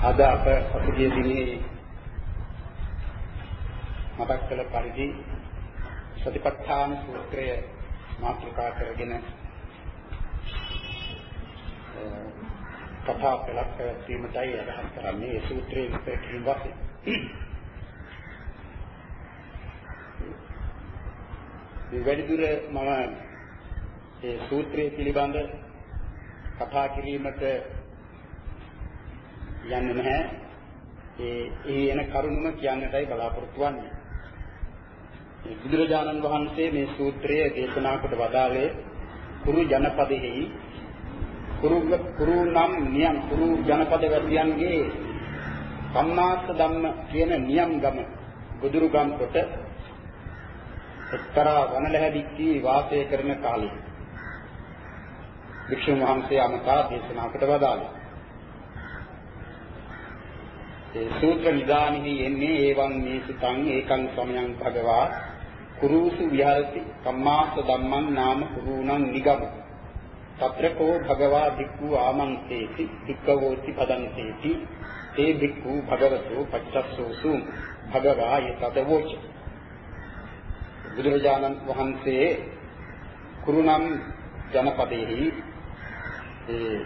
අද අප පසුගිය දිනේ මතක් කළ පරිදි සතිපට්ඨාන සූත්‍රය මාතෘකා කරගෙන කතා පෙළක් පැවැත්වීමටයි අදහස් කරන්නේ ඒ සූත්‍රයේ විස්තර කිරීම වශයෙන්. මේ වැඩිදුර මම ඒ සූත්‍රය පිළිබඳ කතා කිරීමට යන්නේ නැහැ. ඒ ඒ එන කරුණම කියන්නටයි බලාපොරොත්තු වෙන්නේ. බුදුරජාණන් වහන්සේ මේ සූත්‍රය දේශනා කොට වදාළේ කුරු ජනපදෙහි කුරු කුරු නම් නියම් කුරු ජනපද වැසියන්ගේ සම්මාස ධම්ම කියන නියම් ගම බුදුරු ගම් කොට එක්තරා වනලැහැදිච්චි වාසය කරන කාලේ වික්ෂුන් වහන්සේ අමතා දේශනා කොට වදාළේ ඒ සූත්‍ර නිදානෙහි එන්නේ ඒවං මේසුතං ඒකං සමයං භගවා කුරුසු විහරති කම්මාස ධම්මං නාම කුරුණං නිගම. తත්‍රකෝ භගවා භික්ඛු ආමන්තේති භික්ඛවෝති පදන්තේති. තේ භික්ඛු භගවතෝ පච්චස්සෝසු භගවා යතදවෝච බුදුරජාණන් වහන්සේ කුරුණම් ජනපදයේහි ඒ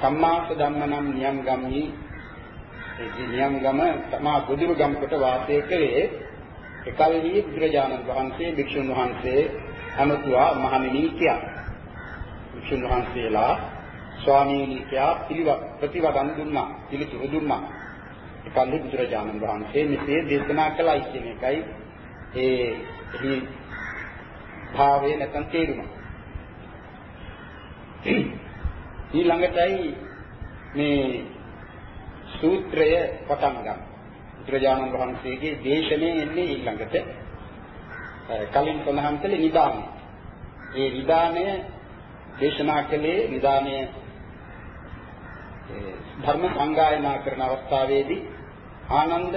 කම්මාස ධම්මනම් නියම් ගම්හි ඒ නියම් ගම තමා බුදුරු ගම් කොට වාසය කළේ එකල්හි බුදුරජාණන් වහන්සේ භික්ෂුන් වහන්සේ අනුතුවා මහණෙනි කියා. භික්ෂුන් වහන්සේලා ස්වාමීනි කියා පිළිවක් ප්‍රතිවදන් දුන්නා පිළිතුරු දුන්නා. එකල්හි බුදුරජාණන් වහන්සේ මෙසේ දේශනා කළයි කියන එකයි ඒ එහි භාවයේ නැත්නම් තේරුම. ඊළඟටයි මේ සූත්‍රය පටන් ගන්න. බුදුරජාණන් වහන්සේගේ දේශනේ එන්නේ ඊළඟට කලින් සඳහන් කළේ නිදානය. ඒ නිදානය දේශනා කළේ නිදානය ධර්ම සංගායනා කරන අවස්ථාවේදී ආනන්ද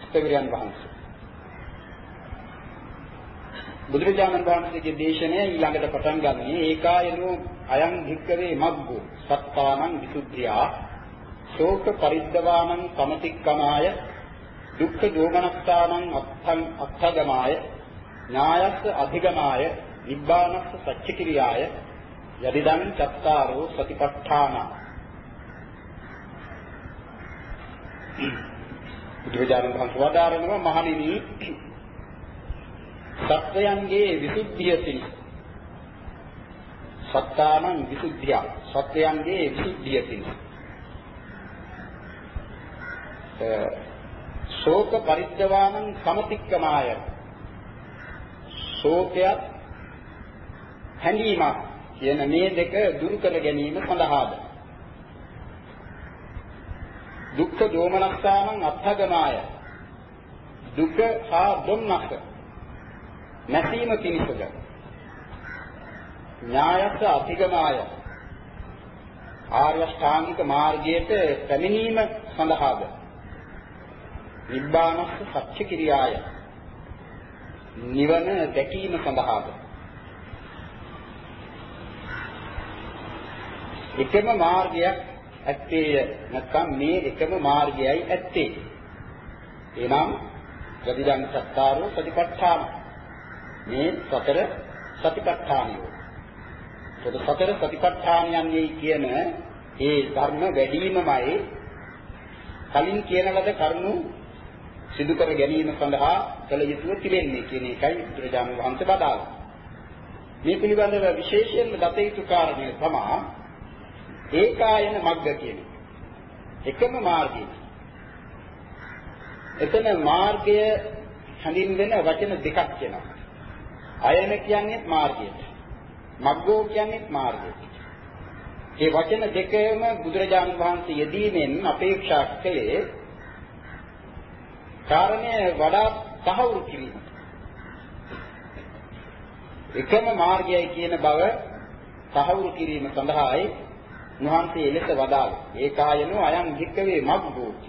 ස්තවිරයන් වහන්සේ බුදුරජාණන් වහන්සේගේ දේශනය ඊළඟට පටන් ගන්නේ ඒකායනෝ අයං භික්කවේ මග්ගෝ සත්තානං විසුද්ධියා ශෝක පරිද්දවානං සමතික්කමාය දුක්ඛ දෝමනස්සානං අත්තං අත්තගමාය ඥායස්ස අධිගමාය නිබ්බානස්ස සච්චිකිරියාය යදිදං චත්තාරෝ සතිපට්ඨාන. බුදුරජාණන් වහන්සේ වදාරනවා මහණෙනි සත්වයන්ගේ විසුද්ධිය පිණිස සත්තානං විසුද්ධිය සත්වයන්ගේ විසුද්ධිය පිණිස ශෝක පරිද්දවානං සමතික්කමාය. ශෝකයත් හැඟීමක් කියන මේ දෙක දුරු කර ගැනීම සඳහාද? දුක්ඛ දෝමනස්සානං අත්ථගමාය. දුක හා දුම්නස නැසීම පිණිසද? ඥායස්ස අධිගමාය. ආර්ය ශ්‍රාන්තික මාර්ගයට පැමිණීම සඳහාද? නිබ්බානස්ස සත්‍ය කිරියාය නිවන දැකීම සඳහාද? එකම මාර්ගයක් ඇත්තේය. නැත්නම් මේ එකම මාර්ගයයි ඇත්තේ. එනම් ප්‍රතිදන් සත්තාරෝ සතිපට්ඨාන මේ සතර සතිපට්ඨානියෝ. ඒත් සතර සතිපට්ඨානයන්ගේ කියන ඒ ධර්ම වැඩිමමයි. කලින් කියන ලද කරුණු සිදු කර ගැනීම සඳහා කළ යුතුව තිබෙන්නේ කියන එකයි බුදුරජාණන් වහන්සේ බදාලා. මේ පිළිබඳව විශේෂයෙන්ම දත යුතු කාරණය තමයි ඒකායන මග්ග කියන එකම මාර්ගය. එතන මාර්ගය හඳින්වෙන වචන දෙකක් කියනවා. අයන කියන්නේ මාර්ගයට. මග්ගෝ කියන්නේ මාර්ගයට. මේ වචන දෙකම බුදුරජාණන් වහන්සේ යෙදීමෙන් අපේක්ෂා කළේ කාරණය වඩා තහවුරු කිරීම. එකම මාර්ගයයි කියන බව තහවුරු කිරීම සඳහායි උන්වහන්සේ එලෙස වදාළේ. ඒකායනෝ අයං භික්කවේ මග්ගෝච.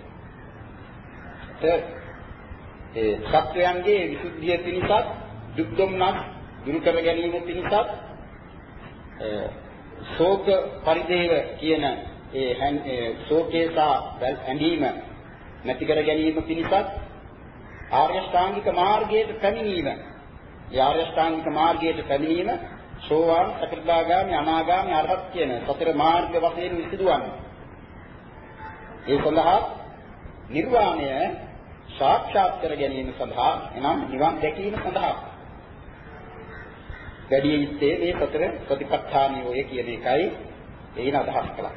ඒ සත්වයන්ගේ විසුද්ධිය පිණිසත් දුක් දුම්නස් දුරු කර ගැනීම පිණිසත් ශෝක පරිදේව කියන ඒ ශෝකේසා ඇඳීම නැති කර ගැනීම පිණිසත් ආර්ය ශ්‍රාංගික මාර්ගයට පැමිණීම. ඒ ආර්ය ශ්‍රාංගික මාර්ගයට පැමිණීම සෝවාන්, සකෘදාගාමි, අනාගාමි, අරහත් කියන සතර මාර්ග වශයෙන් සිදුවන්නේ. ඒ සඳහා නිර්වාණය සාක්ෂාත් කර ගැනීම සඳහා එනම් නිවන් දැකීම සඳහා වැඩි යුත්තේ මේ සතර ප්‍රතිපත්තානියෝය කියන එකයි එයින් අදහස් කළා.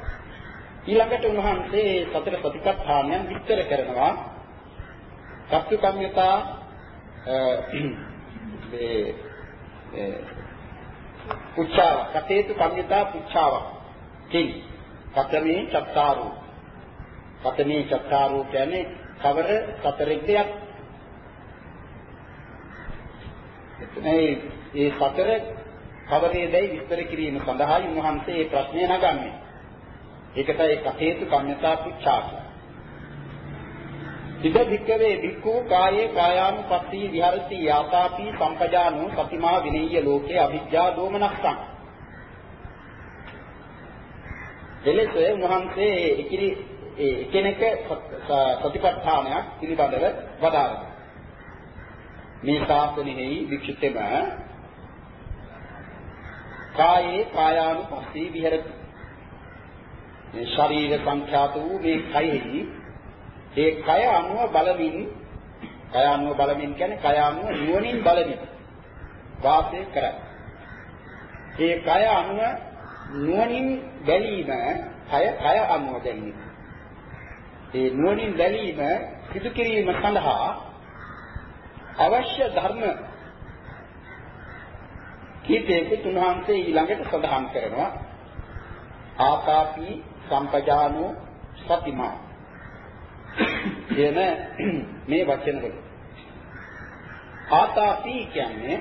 ඊළඟට උන්වහන්සේ සතර ප්‍රතිපත්තානයන් විස්තර කරනවා සත්‍ය කම්යතා මේ පුච්චාව කතේතු කම්යතා පුච්චාව කින් කතමේ චත්තාරු. කතමේ චත්තාරු කියන්නේ කවර සතරෙක්ද යක් මේ ඒ සතර කවරේදයි විස්තර කිරීම සඳහායි උන්වහන්සේ මේ ප්‍රශ්නය නගන්නේ. ඒකටයි කතේතු කම්යතා පුච්චා ඉද වික්කවේ වික්ඛු කායේ කායානුපස්සී විහරති යාතාපි සම්පජානෝ සතිමා විනීය ලෝකේ අවිජ්ජා දෝමනස්සං එලෙස උන්වහන්සේ ඉකිරි එකිනෙක සතිපට්ඨානයක් පිළිබඳව වදාළා. මේ ශාසනයෙහි වික්ෂිතම කායේ කායානුපස්සී විහෙරති. මේ ශරීර සංඛ්‍යාත වූ මේ කයෙහි ඒ කය අනුව බලමින් කය අනුව බලමින් කියන්නේ කය අනුව නුවණින් බලමින් වාසය කරයි. ඒ කය අනුව නුවණින් බැලීම කය කය අනුව බැලීම. ඒ නුවණින් බැලීම සිදු කිරීම සඳහා අවශ්‍ය ධර්ම කීපයක තුන්වහන්සේ ඊළඟට සඳහන් කරනවා ආකාපි සම්පජානෝ සතිමා කියන මේ වචන වල ආතාපි කියන්නේ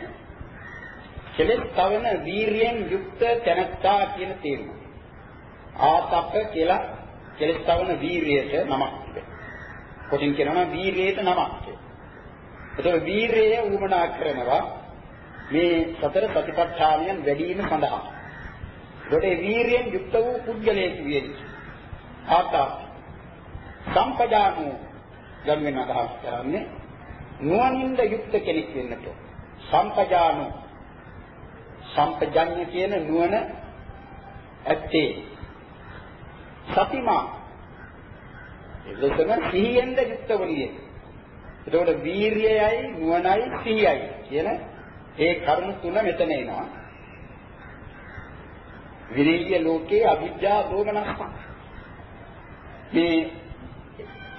කෙලෙස් තවන වීරියෙන් යුක්ත තැනැත්තා කියන තේරුම. ආතප්ප කියලා කෙලෙස් තවන වීරියට නමක් තිබෙනවා. කොටින් කියනවා වීරියට නමක්. ඒතකොට වීරිය උමනා කරනවා මේ සතර ප්‍රතිපත්තාණයන් වැඩි වීම සඳහා. ඒකට වීරියෙන් යුක්ත වූ පුද්ගලයෙක් විය යුතුයි. ආතා සම්පජානු ගම්වෙන අදහස් කරන්නේ නුවණින්ද යුක්ත කෙනෙක් වෙන්නට. සම්පජානු සම්පජඤ්ඤ කියන නුවණ ඇත්තේ සතිමා එලෙසම සිහියෙන්ද යුක්ත වුණේ. එතකොට වීරියයි නුවණයි සිහියයි කියන ඒ කරුණු තුන මෙතන එනවා. විරිය ලෝකේ අවිද්‍යා දෝමනස්ස. මේ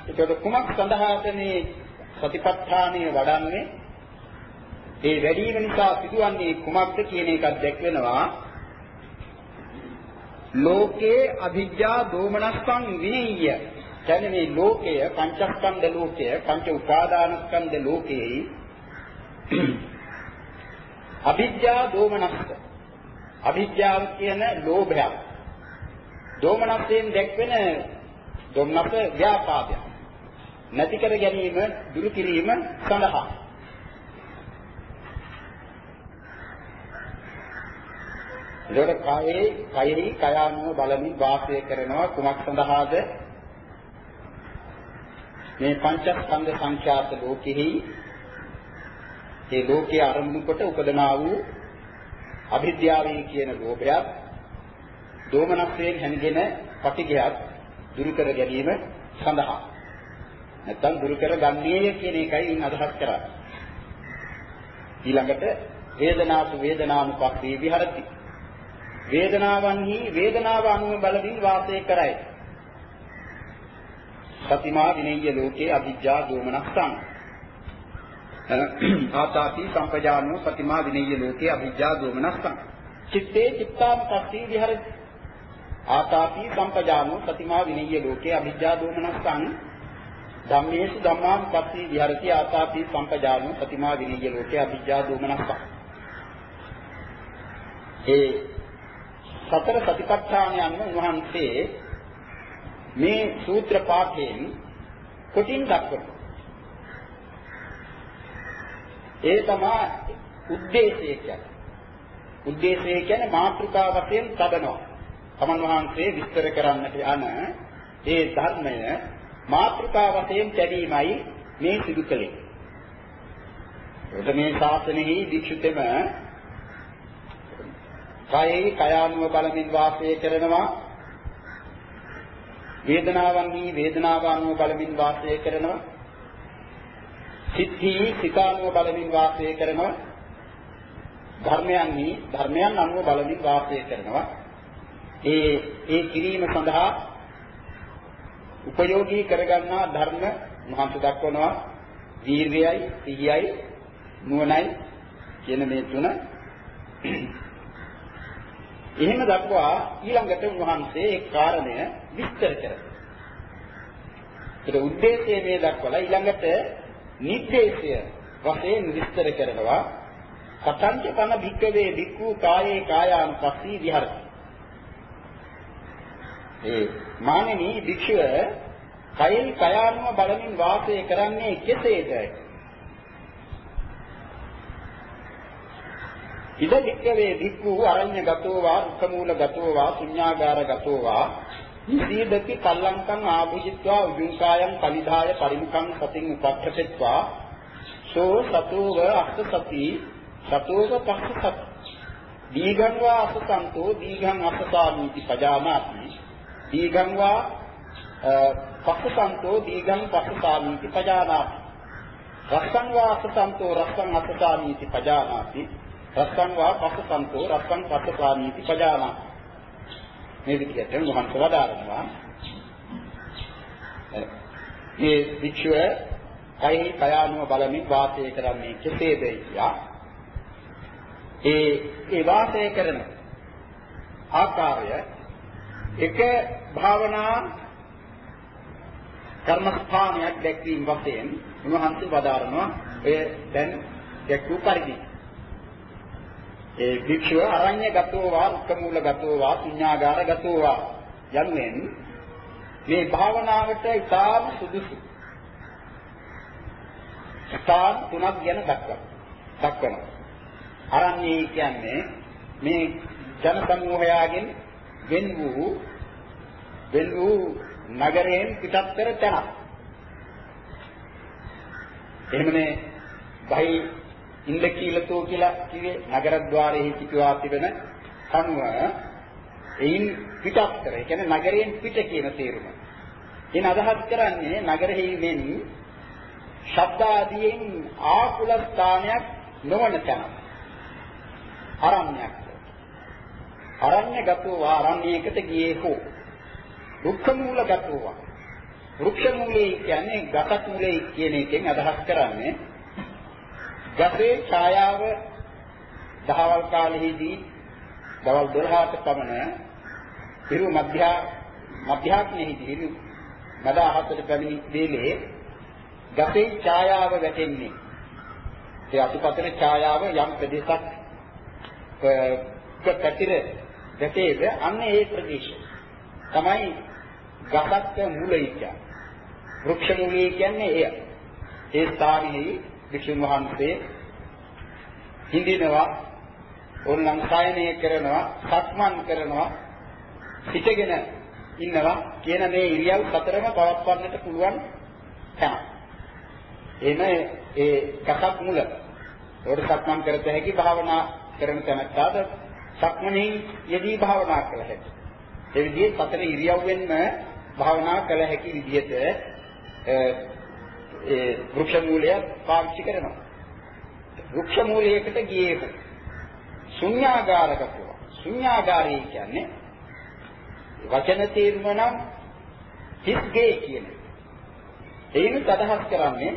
ඒකට කුමක් සඳහාද මේ සතිපට්ඨානය වඩන්නේ? ඒ වැඩි වීම නිසා සිදුවන්නේ කුමක්ද කියන එකක් දැක්වෙනවා. ලෝකේ අවිද්‍යා දෝමනස්සං විනීය. කියන්නේ මේ ලෝකය පංචස්කන්ධ ලෝකය පංච උපාදානස්කන්ධ ලෝකයේ අවිද්‍යා දෝමනස්ස. අවිද්‍යාව කියන ලෝභයක්. දෝමනස්යෙන් දැක්වෙන දොම්නස ව්‍යාපාදයක්. නැති කර ගැනීම, දුරු කිරීම සඳහා. ඒකට කායේ කයෙහි කයානුව බලමින් වාසය කරනවා කුමක් සඳහාද? මේ පංචස්කන්ධ සංඛ්‍යාත ලෝකෙහි ඒ ලෝකයේ අරමුණු කොට උපදනා වූ අවිද්‍යාවයි කියන ලෝභයත් දෝමනස්යෙන් හැනගෙන පටිඝයත් දුරු කර ගැනීම සඳහා නැත්නම් දුරු කර ගන්නේය කියන එකයි අදහස් කරන්නේ. ඊළඟට වේදනාසු වේදනානුපස්සී විහරති. වේදනාවන්හි වේදනාව අනුව බලමින් වාසය කරයි. සතිමා විනය්‍ය ලෝකේ අවිජ්ජා දෝමනස්සං. ආතාපි සම්පජානෝ සතිමා විනේය ලෝකේ අවිජ්ජා දෝමනස්සං. චිත්තේ චිත්තානුපස්සී විහෙරති. ආතාපි සම්පජානෝ සතිමා විනේය ලෝකේ අවිජ්ජා දෝමනස්සං. ධම්මේසු ධම්මාන් පස්සී විහරති ආතාපි සංකජානු ප්‍රතිමා විනීය ලෝකේ අභිජ්ජා දෝමනස්ස. ඒ සතර සතිපට්ඨානයන්ම උන්වහන්සේ මේ සූත්‍ර පාඨයෙන් කොටින් දක්වනවා. ඒ තමයි උද්දේශය කියන්නේ. උද්දේශය කියන්නේ මාත්‍රිකා වශයෙන් තබනවා. තමන් වහන්සේ විස්තර කරන්නට යන ඒ ධර්මය මාත්‍රිකා වශයෙන් කැඩීමයි මේ සිදු කළේ. ඒකට මේ ශාසනයෙහි වික්ෂිතම කයෙහි කයානුව බලමින් වාසය කරනවා. වේදනාවන්හි වේදනාවන්ව බලමින් වාසය කරනවා. සිත්හි සිතානුව බලමින් වාසය කරනවා. ධර්මයන්හි ධර්මයන් අනුව බලමින් වාසය කරනවා. ඒ ඒ කිරීම සඳහා උපයෝගී කරගන්නා ධර්ම මහන්සි දක්වනවා. වීර්යයයි සිහියයි නුවණයි කියන මේ තුන. එහෙම දක්වා ඊළඟට උන්වහන්සේ ඒ කාරණය විස්තර කරනවා. ඒක ಉದ್ದೇಶය මේ දක්වලා ඊළඟට නිर्देशය වශයෙන් විස්තර කරනවා. කතංච තම භික්කවේ භික්ඛු කායේ කායානුපස්සී විහරති. ඒ මානෙනි භික්ෂුව කයින් කයානුව බලමින් වාසය කරන්නේ කෙසේද? ඉද වික්කවේ වික්ඛු අරඤ්‍ය ගතෝ වා උකමූල ගතෝ වා ශුඤ්ඤාගාර ගතෝ වා සීදති පල්ලංකං ආභුජිත්වා උජුංකායන් පනිදාය පරිමුඛං සතින් උපක්ඛසෙත්වා සෝ සතෝව අස්සසති සතෝව පස්සසති. දීඝං වා අසසන්තෝ දීඝං අසසාමීති පජානාති. දීඝං වා පස්සසන්තෝ දීඝං පස්සසාමීති පජානාති. රස්සං වා අසසන්තෝ රස්සං අසසාමීති පජානාති. රස්සං වා පස්සසන්තෝ රස්සං පස්සපානීති පජානා මේ විදිහට උන්වහන්සේ වදාරනවා. මේ විචුව කයෙහි කයානුව බලමින් වාසය කරන්නේ කෙසේද කියා ඒ ඒ වාසය කරන ආකාරය එක භාවනා කර්මස්ථානයක් දැක්වීම වශයෙන් උන්වහන්සේ වදාරනවා. එය දැන් දැක්වූ පරිදි. ඒ භික්ෂුව අරඤ්‍ය ගතෝ වා උක්කමූල ගතෝ වා පුඤ්ඤාගාර ගතෝ වා යන්නේ මේ භාවනාවට ඉතාම සුදුසු ස්ථාන තුනක් ගැන දක්වනවා. දක්වනවා. අරඤ්ඤය කියන්නේ මේ ජන සමූහයාගෙන් වෙන් වූ වෙන් වූ නගරයෙන් පිටත් කර තැනක් එහෙමනේ බයි ඉන්දකීලතෝ කියලා කිව්වේ නගරද්්වාරයේ සිටුවා තිබෙන කනුව එයින් පිටස්තර ඒ කියන්නේ නගරයෙන් පිට කියන තේරුම. එන අදහස් කරන්නේ නගරෙහි මෙන් ශබ්ද ආදීන් ආකුල ස්ථානයක් නොවන තැන. අරණ්‍යයක්. අරණ්‍යගතෝ ආරණ්‍යයකට ගියේ හෝ දුක්ඛ මූල ගතෝවා. වෘක්ෂ මූලයේ කියන්නේ ගසක් මූලයේ කියන එකෙන් අදහස් කරන්නේ ගසේ ඡායාව දහවල් කාලෙහිදී දවල් 12ට පමණ හිරු මධ්‍යා මධ්‍යාඥෙහිදී හිරු මද අහසට පැමිණි වේලේ ගසේ ඡායාව වැටෙන්නේ ඒ අතුපතර ඡායාව යම් ප්‍රදේශයක් පැතිර ගැටේද අන්න ඒ ප්‍රදේශය තමයි ගසක් මූලය කියන්නේ වෘක්ෂ මූලය කියන්නේ එය ඒ ස්ථානයේ වික්ෂුන් වහන්සේ හිඳිනවා ඕනනම් සායනය කරනවා සක්මන් කරනවා හිටගෙන ඉන්නවා කියන මේ ඉරියව් සතරම පවත්වන්නට පුළුවන් තැන. එන ඒ කසක් මුල. ඒකට සක්මන් කරත හැකි භාවනා කරන තැනට සක්මනේ යෙදී භාවනා කළ හැකි. ඒ විදිහේ සතර ඉරියව්වෙන්ම භාවනා කළ හැකි විදිහට ඒ වෘක්ෂ මූලය පාවිච්චි කරනවා. වෘක්ෂ මූලයකට ගියේ ශුන්‍යාගාරකතුව. ශුන්‍යාගාරය කියන්නේ වචන තේරුම නම් හිස්ගේ කියන. එයින් අදහස් කරන්නේ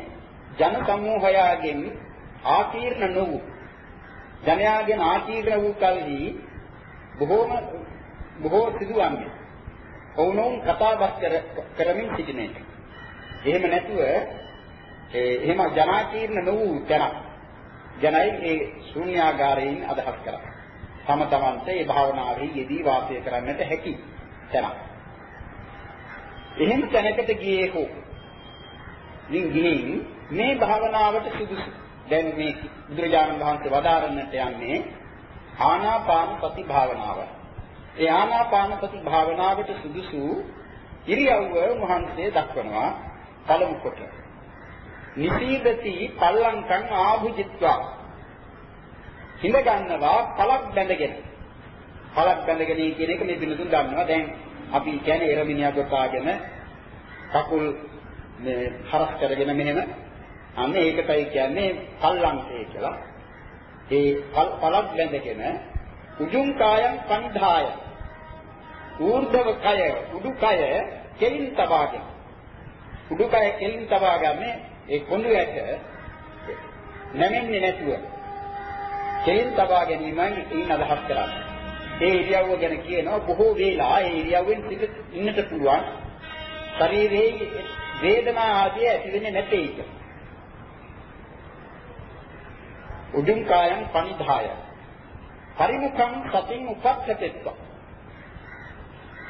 ජන සමූහයාගෙන් ආකීර්ණ නොවු ජනයාගෙන් ආකීර්ණ වූ කල්හි බොහෝම බොහෝ සිදුවන්නේ. ඔවුනොවුන් කතා බස් කරමින් සිටින එක. එහෙම නැතුව එහෙම ජනාකීර්ණ නොවූ තැනක් ජනයි ඒ ශූන්‍යාගාරයෙන් අදහස් කරා. තම තමන්ට ඒ භාවනාවේ යෙදී වාසය කරන්නට හැකි තැනක්. එහෙම තැනකට ගියේ හෝ මින් ගිහින් මේ භාවනාවට සුදුසු. දැන් මේ බුදුරජාණන් වහන්සේ වදාරන්නට යන්නේ ආනාපාන සති භාවනාව. ඒ ආනාපාන සති භාවනාවට සුදුසු ඉරියව්ව උන්වහන්සේ දක්වනවා පළමු කොට. නිසීදති පල්ලංකං ආභුජිත්වා හිඳ ගන්නවා පළක් බැඳගෙන. පළක් බැඳගෙන කියන එක මේ පිළිතුරු දන්නවා. දැන් අපි කියන්නේ එරමිනියා ගොතාගෙන කකුල් මේ හරස් කරගෙන මෙහෙම අන්න ඒකටයි කියන්නේ පල්ලංකේ කියලා. ඒ පළක් බැඳගෙන උජුං කායං පනිධාය ඌර්ධව කය උඩුකය කෙලින් තබාගෙන උඩුකය කෙලින් තබා ගන්නේ ඒ කොඳු ඇට නැමෙන්නේ නැතුව කෙලින් තබා ගැනීමයි ඒන් අදහස් කරන්නේ. ඒ ඉරියව්ව ගැන කියනවා බොහෝ වේලා ඒ ඉරියව්වෙන් සිට ඉන්නට පුළුවන්. ශරීරයේ වේදනා ආදී ඇති වෙන්නේ නැtei එක. උදුම් කායං පනිධාය. පරිමුඛං සතින් උපක්ඛතෙත්වා.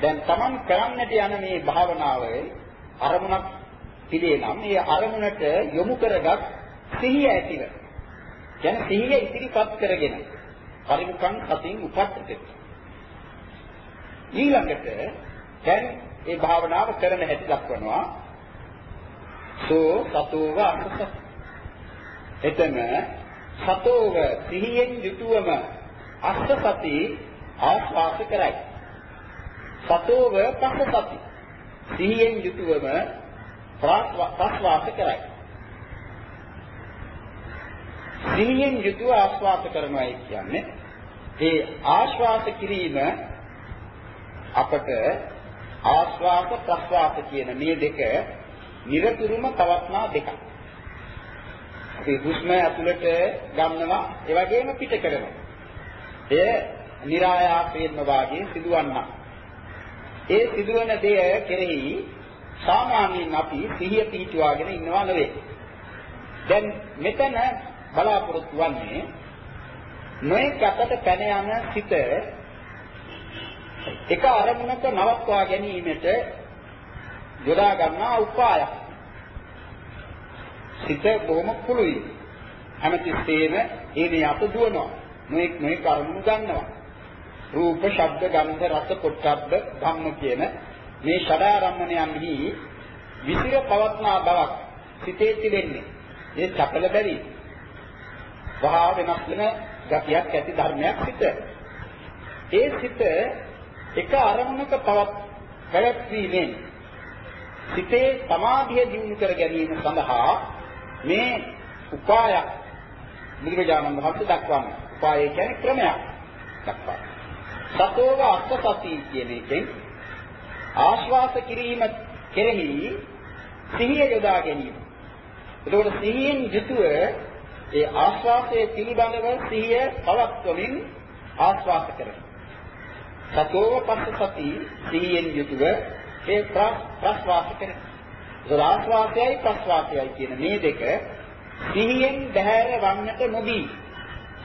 දැන් Taman කරන්නට යන මේ භාවනාවේ අරමුණක් පිළේ නම් මේ අරමුණට යොමු කරගත් සිහිය ඇතිව කියන සිහිය ඉදිරිපත් කරගෙන පරිමුඛං සතින් උපක්ඛතෙත් ඊළඟට දැන් මේ භාවනාව කරන හැටි දක්වනවා සෝ සතෝව අසස එතන සතෝව සිහියෙන් යුතුවම අස්සසති ආස්වාස කරයි සතෝව පස්සසති සිහියෙන් යුතුවම ප්‍රස්වාස කරයි සිහියෙන් යුතුව ආස්වාස කරනවායි කියන්නේ ඒ ආශ්වාස කිරීම අපට ආශ්වාස ප්‍රශ්වාස කියන මේ දෙක නිරතුරුම පවත්නා දෙකක්. අපි හුස්ම ඇතුළට ගන්නවා ඒ වගේම පිට කරනවා. එය નિરાයාසයෙන්ම වාගේ සිදුවන්නා. ඒ සිදුවන දෙය කෙරෙහි සාමාන්‍යයෙන් අපි සිහිය පිහිටුවාගෙන ඉන්නවා නෙවෙයි. දැන් මෙතන බලාපොරොත්තු වන්නේ නොඑක අතට පැන යන සිත එක අරමුණක නවත්වා ගැනීමට යොදා ගන්නා උපායක්. සිත බොහොම කුළුයි. හැමතිස්සෙම ඒනේ අත දුවනවා. නොඑක් නොඑක් අරමුණු ගන්නවා. රූප, ශබ්ද, ගන්ධ, රස, පොට්ටබ්බ, ධම්ම කියන මේ ෂඩාරම්මණයන්හි විසිර පවත්නා බවක් සිතේ තිබෙන්නේ. ඒ චපල බැරි. වහා වෙනස් වෙන ගතියක් ඇති ධර්මයක් සිත. ඒ සිත එක අරමුණක පවත් පැවැත්වීමෙන් සිතේ සමාධිය දියුණු කර ගැනීම සඳහා මේ උපායක් බුදුරජාණන් වහන්සේ දක්වන්නේ. උපාය කියන්නේ ක්‍රමයක් දක්වනවා. සතෝව අස්සසති කියන එකෙන් ආශ්වාස කිරීම කෙරෙහි සිහිය යොදා ගැනීම. එතකොට සිහියෙන් යුතුව ඒ ආශ්වාසයේ පිළිබඳව සිහිය පවත්වමින් ආශ්වාස කරනවා. සතෝව පස්ස සති සිහියෙන් යුතුව ඒ ප්‍රස්වාස කරනවා. ආශ්වාසයයි ප්‍රස්වාසයයි කියන මේ දෙක සිහියෙන් බැහැර වන්නට නොදී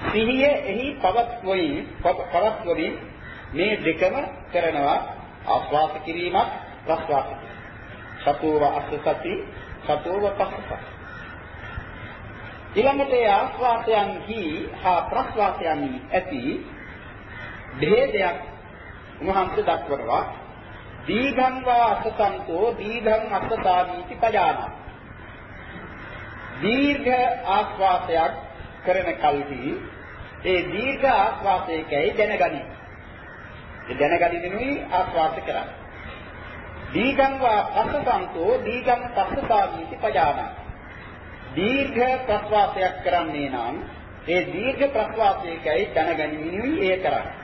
සිහිය එහි පවත්වයි පවත්වමින් මේ දෙකම කරනවා ආස්වාස කිරීමත් ප්‍රස්වාස කිරීමත්. සතෝව අස්ස සති සතෝව පස්ස සති ඊළඟට ඒ ආස්වාදයන්හි හා ප්‍රස්වාසයන්හි ඇති භේදයක් උන්වහන්සේ දක්වනවා දීඝං වා අසසන්තෝ දීඝං අසසාමීති පජාන දීර්ඝ ආස්වාදයක් කරන කල්හි ඒ දීර්ඝ ආස්වාදයකයි දැනගනි. ඒ දැනගනිනුයි ආස්වාද කරන්නේ. දීඝං වා අසසන්තෝ දීඝං අසසාමීති පජානා දීර්ඝ ප්‍රස්වාසයක් කරන්නේ නම් ඒ දීර්ඝ ප්‍රස්වාසයකයි දැනගැනීමයි ඒ කරන්නේ.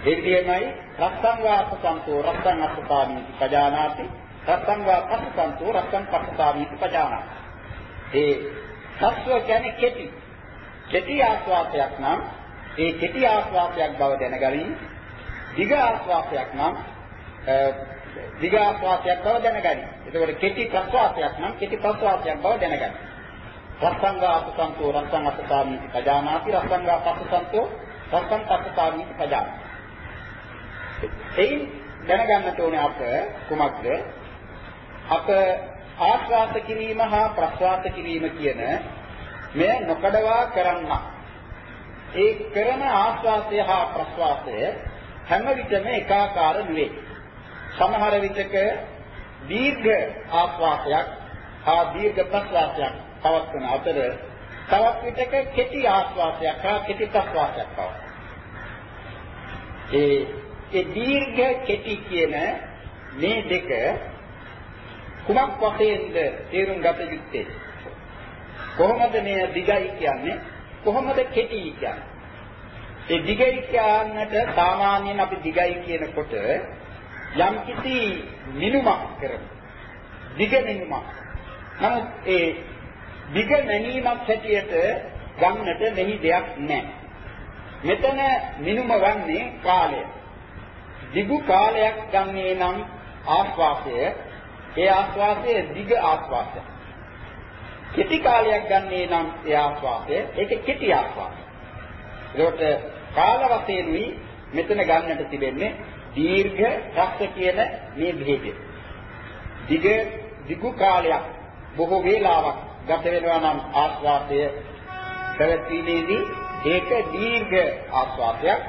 ඒ විදිහමයි රස්සං වාපසන්තෝ රස්සං අස්සපාමීති පජානාති රස්සං වාපසන්තෝ රස්සං පස්සපාමීති පජානාති. ඒ සස්ව කියන්නේ කෙටි. කෙටි ආස්වාදයක් නම් ඒ කෙටි ආස්වාදයක් බව දැනගනින් දිග ආස්වාදයක් නම් දිගාස්වාසයක් බව දැනගනි. එතකොට කෙටි ප්‍රස්වාසයක් නම් කෙටි ප්‍රස්වාසයක් බව දැනගනි. රස්සංගා අපසන්තෝ රස්සං අපසාමි පජානාති රස්සංගා පස්සන්තෝ රස්සං පස්සාමි පජානාති. එයින් දැනගන්නට ඕනේ අප කුමක්ද? අප ආස්වාස කිරීම හා ප්‍රස්වාස කිරීම කියන මෙය නොකඩවා කරන්න. ඒ කරන ආස්වාසය හා ප්‍රස්වාසය හැම විටම එකාකාර නෙවේ. සමහර විටක දීර්ඝ ආස්වාසයක් හා දීර්ඝ ප්‍රස්වාසයක් පවත්වන අතර තවත් විටක කෙටි ආස්වාසයක් හා කෙටි ප්‍රස්වාසයක් පවත්වනවා. ඒ ඒ දීර්ඝ කෙටි කියන මේ දෙක කුමක් වශයෙන්ද තේරුම් ගත යුත්තේ? කොහොමද මේ දිගයි කියන්නේ? කොහොමද කෙටි කියන්නේ? ඒ දිගයි කියන්නට සාමාන්‍යයෙන් අපි දිගයි කියනකොට යම් කිසි මිනුමක් කරමු. දිග මිනුමක්. නමුත් ඒ දිග මැනීමක් හැටියට ගන්නට මෙහි දෙයක් නැහැ. මෙතන මිනුම වන්නේ කාලය. දිගු කාලයක් ගන්නේ නම් ආස්වාසය ඒ ආස්වාසය දිග ආස්වාසය. කෙටි කාලයක් ගන්නේ නම් ඒ ආස්වාසය ඒක කෙටි ආස්වාසය. ඒකට කාල වශයෙන්ුයි මෙතන ගන්නට තිබෙන්නේ දීර්ඝ රස්ස කියන මේ භේදය. දිග දිගු කාලයක් බොහෝ වේලාවක් ගත වෙනවා නම් ආස්වාසය පැවැත්වීමේදී ඒක දීර්ඝ ආස්වාදයක්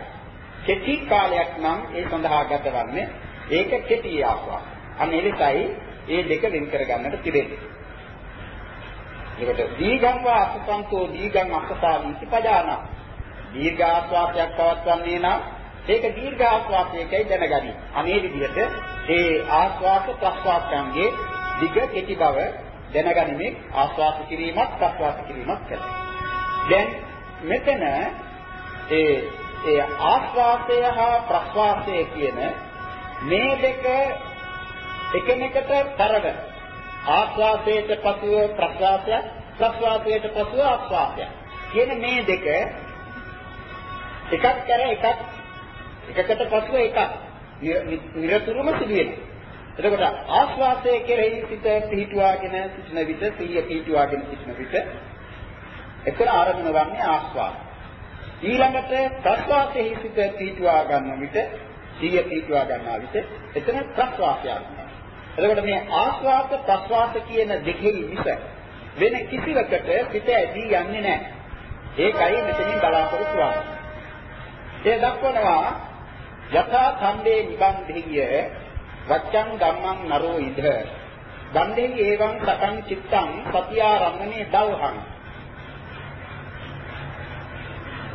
කෙටි කාලයක් නම් ඒ සඳහා ගතවන්නේ ඒක කෙටි ආස්වාද. අන්න එලෙසයි මේ දෙක වෙන් කර ගන්නට තිබෙන්නේ. ඒකට දීගං වා අසසන්තෝ දීගං අසසාවිති පජාන. දීර්ඝ ආස්වාදයක් පවත්වන්නේ නම් ඒක දීර්ඝ ආස්වාදයකයි දැනගනි. අනේ විදිහට ඒ ආස්වාද ප්‍රස්වාදයන්ගේ දිග කෙටි බව දැනගනිමින් ආස්වාද කිරීමත් ප්‍රස්වාද කිරීමත් කරනවා. දැන් මෙතන ඒ ඒ ආස්වාසය හා ප්‍රස්වාසය කියන මේ දෙක එකිනෙකට තරව ආස්වාසයට පසුව ප්‍රස්වාසය ප්‍රස්වාසයට පසුව ආස්වාසය කියන මේ දෙක එකක් කර එකක් එකකට පසුව එකක් නිරතුරුම සිදු වෙනවා. එතකොට ආස්වාසය කෙරෙහි සිත පිහිටුවාගෙන සිටින විට සිහිය පිහිටුවාගෙන සිටින විට එතන ආරම්භ වන්නේ ආස්වාද. ඊළඟට ප්‍රස්වාසයේ හිත පිටුවා ගන්න විට සිය පිටුවා ගන්නා විට එතන ප්‍රස්වාසයක්. එතකොට මේ ආස්වාද ප්‍රස්වාස කියන දෙකෙහි මිස වෙන කිසිවකට පිට ඇදී යන්නේ නැහැ. ඒකයි මෙතනින් බලාපොරොත්තු වෙන්නේ. ඒ දක්වනවා යථා ඛණ්ඩේ නිබන්ධිය වච්ඡං ධම්මං නරෝ ඉද. ගණ්ඩේ ඒවං සතං චිත්තං සතියාරම්මනේ දවහං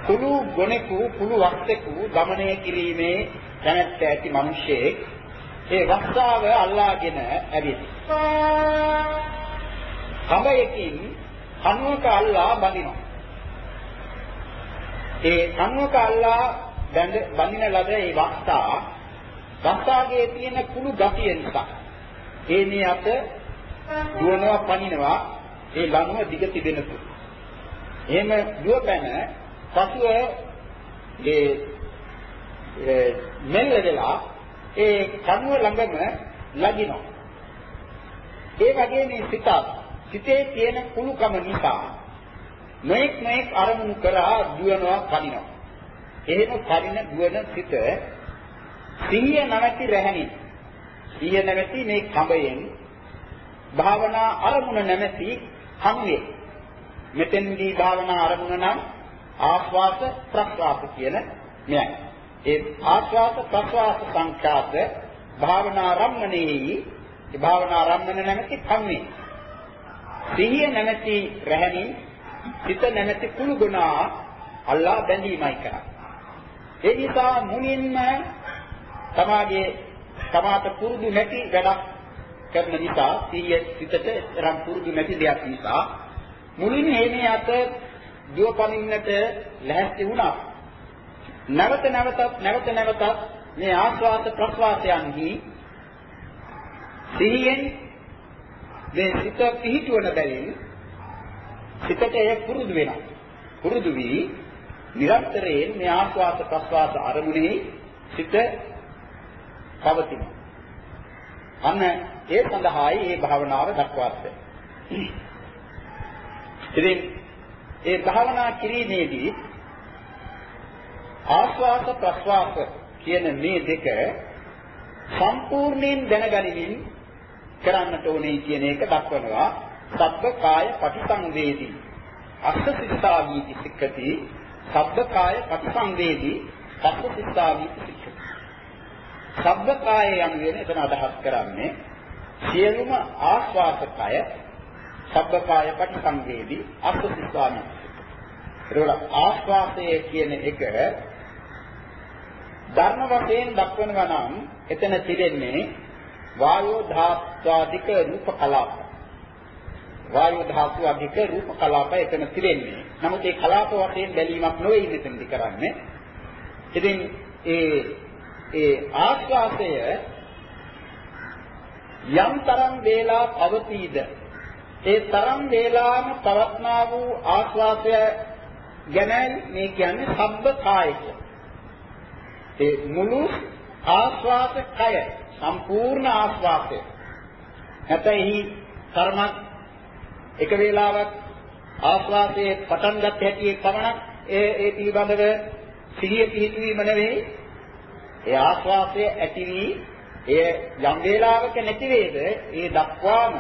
කුළු ගොණෙකු කුළු වක්තෙකු দমনය කිරීමේ දැනට ඇති මිනිසෙක් ඒ වස්සාව අල්ලාගෙන ඇවිත්. සමයකින් කණුවක අල්ලා බඳිනවා. ඒ කණුවක අල්ලා බඳ බඳින ලද ඒ වස්සා වස්සාගේ තියෙන කුළු ගතිය නිසා ඒ මේ අත දුවනවා පනිනවා ඒ ලනුව දිග තිබෙනතු. එහෙම දුවපැන පසුව ඒ මෙල්ල වෙලා ඒ කනුව ළඟම ලගිනවා. ඒ වගේ මේ සිත සිතේ තියෙන කුණුකම නිසා මේක් මේක් අරමුණු කරා දුවනවා කනිනවා. එහෙම කරින දුවන සිත සිහිය නැවති රැහෙනි. සිහිය නැවති මේ කඹයෙන් භාවනා අරමුණ නැමැති කම්වේ මෙතෙන්දී භාවනා අරමුණ නම් ආස්වාස ප්‍රස්වාස කියන මෙයයි. ඒ ආස්වාස ප්‍රස්වාස සංඛාත භාවනා රම්මණේහි ඒ භාවනා රම්මන නැමැති කම්මේ. සිහිය නැමැති රැහැණි සිත නැමැති කුළු ගුණා අල්ලා බැඳීමයි කරන්නේ. ඒ නිසා මුලින්ම තමාගේ තමාට පුරුදු නැති වැඩක් කරන නිසා සිහිය සිතට රම් පුරුදු නැති දෙයක් නිසා මුලින් එන්නේ අත දුවපනින්නට ලැහැස්ති වුණා. නැවත නැවතත් නැවත නැවතත් මේ ආස්වාද ප්‍රස්වාසයන්හි සිහියෙන් මේ සිත පිහිටුවන බැවින් සිතට එය පුරුදු වෙනවා. පුරුදු වී නිරන්තරයෙන් මේ ආස්වාද ප්‍රස්වාස අරමුණේ සිත පවතිනවා. අන්න ඒ සඳහායි මේ භාවනාව දක්වාත්. ඉතින් ඒ භාවනා කිරීමේදී ආස්වාස ප්‍රස්වාස කියන මේ දෙක සම්පූර්ණයෙන් දැනගනිමින් කරන්නට ඕනේ කියන එක දක්වනවා සබ්බ කාය පටිසංවේදී අස්ස සිතාවීති සික්කති සබ්බකාය ප්‍රතිසංවේදී පස්සසිතාවි සික්ඛති. සබ්බකාය යන වෙන එතන අදහස් කරන්නේ සියලුම ආස්වාසකය සබ්බකාය ප්‍රතිසංවේදී අස්සසිතාවි. ඒකවල ආස්වාසය කියන එක ධර්ම වශයෙන් දක්වනවා නම් එතන තිබෙන්නේ වායෝ ධාත්වාදික රූප කලාප. වායෝ ධාතු අධික රූප කලාප එතන තිබෙන්නේ. නමුත් ඒ කලාප වශයෙන් බැලීමක් නෙවෙයි මෙතනදි කරන්නේ. ඉතින් ඒ ඒ ආස්වාසය යම් තරම් වේලා පවතීද ඒ තරම් වේලාම පවත්නා වූ ආස්වාසය ගැන මේ කියන්නේ සබ්බ කායක. ඒ මුළු ආස්වාස කය සම්පූර්ණ ආස්වාසය. නැතෙහි කර්මක් එක වේලාවක් ආස්වාසයේ පටන් ගන්න හැටි පමණක් ඒ ඒ පිළිබඳව සිහිය පිහිටවීම නෙවෙයි. ඒ ආස්වාසය ඇති වී එය යම් වේලාවක නැති වේද ඒ දක්වාම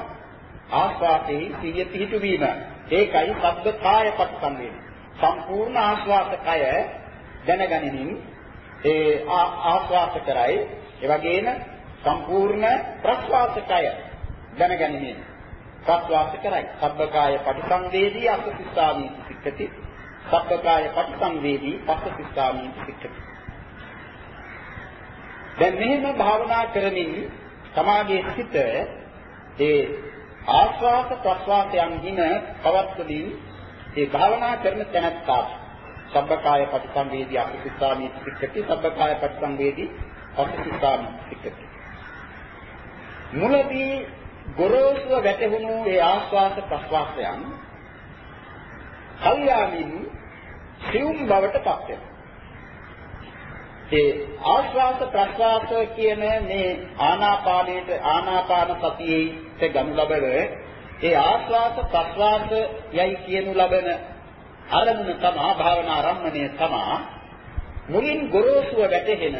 ආස්වාසයේ සිහිය පිහිටවීම. ඒකයි සබ්බ කාය පස්සම්වේදී. සම්පූර්ණ ආස්වාසකය දැනගනිමින් ඒ ආස්වාස කරයි ඒ වගේම සම්පූර්ණ ප්‍රස්වාසකය දැනගැනීමෙන් ප්‍රස්වාස කරයි. සබ්බකාය පටිසංවේදී අසසිස්සාමි සික්කති. සබ්බකාය පටිසංවේදී පස්සසිස්සාමි සික්කති. දැන් මෙහෙම භාවනා කරමින් සමාගයේ සිට ඒ ආස්වාස ප්‍රස්වාසයන් හිම පවත්වමින් ඒ භාවනා කරන තැනත්තා සබ්බකාය පටිසංවේදී අසසිස්සාමි සික්කති. සබ්බකාය පටිසංවේදී පස්සසිස්සාමි සික්කති. මුලදී ගොරෝසුව වැටහුණු ඒ ආස්වාස ප්‍රස්වාසයන් කල්යාමින් සියුම් බවට පත් වෙනවා. ඒ ආස්වාස ප්‍රස්වාස කියන මේ ආනාපානයේ ආනාපාන සතියේ ගනු ලබන ඒ ආස්වාස ප්‍රස්වාස යයි කියනු ලබන අරමුණ තමා භාවනා රම්මණය තමා මුලින් ගොරෝසුව වැටෙන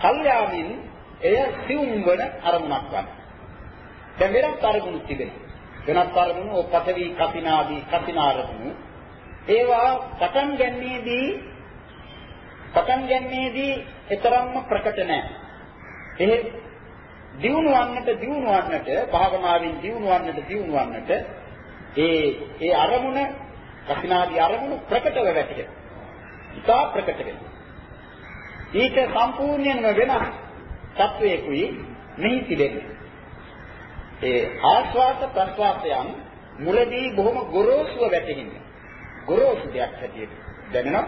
කල්යාමින් එය සිවුම් වන අරමුණක් වන. දැන් වෙනත් අරමුණු තිබෙනවා. වෙනත් අරමුණු ඔය පඨවි කපිනාදී කපිනාරමුණු ඒවා පටන් ගැනීමේදී පටන් ගැනීමේදී තරම්ම ප්‍රකට නැහැ. එහෙත් දියුණු වන්නට දියුණු වන්නට භාවනාවෙන් දියුණු වන්නට දියුණු වන්නට ඒ ඒ අරමුණ කපිනාදී අරමුණු ප්‍රකටව වැටෙනවා. ඉතා ප්‍රකට වෙනවා. ඊට සම්පූර්ණයෙන්ම වෙනස් තත්වයකුයි මෙහි තිබෙන්නේ. ඒ ආස්වාද ප්‍රස්වාසයන් මුලදී බොහොම ගොරෝසුව වැටෙන්නේ. ගොරෝසු දෙයක් හැටියට දැනෙනවා.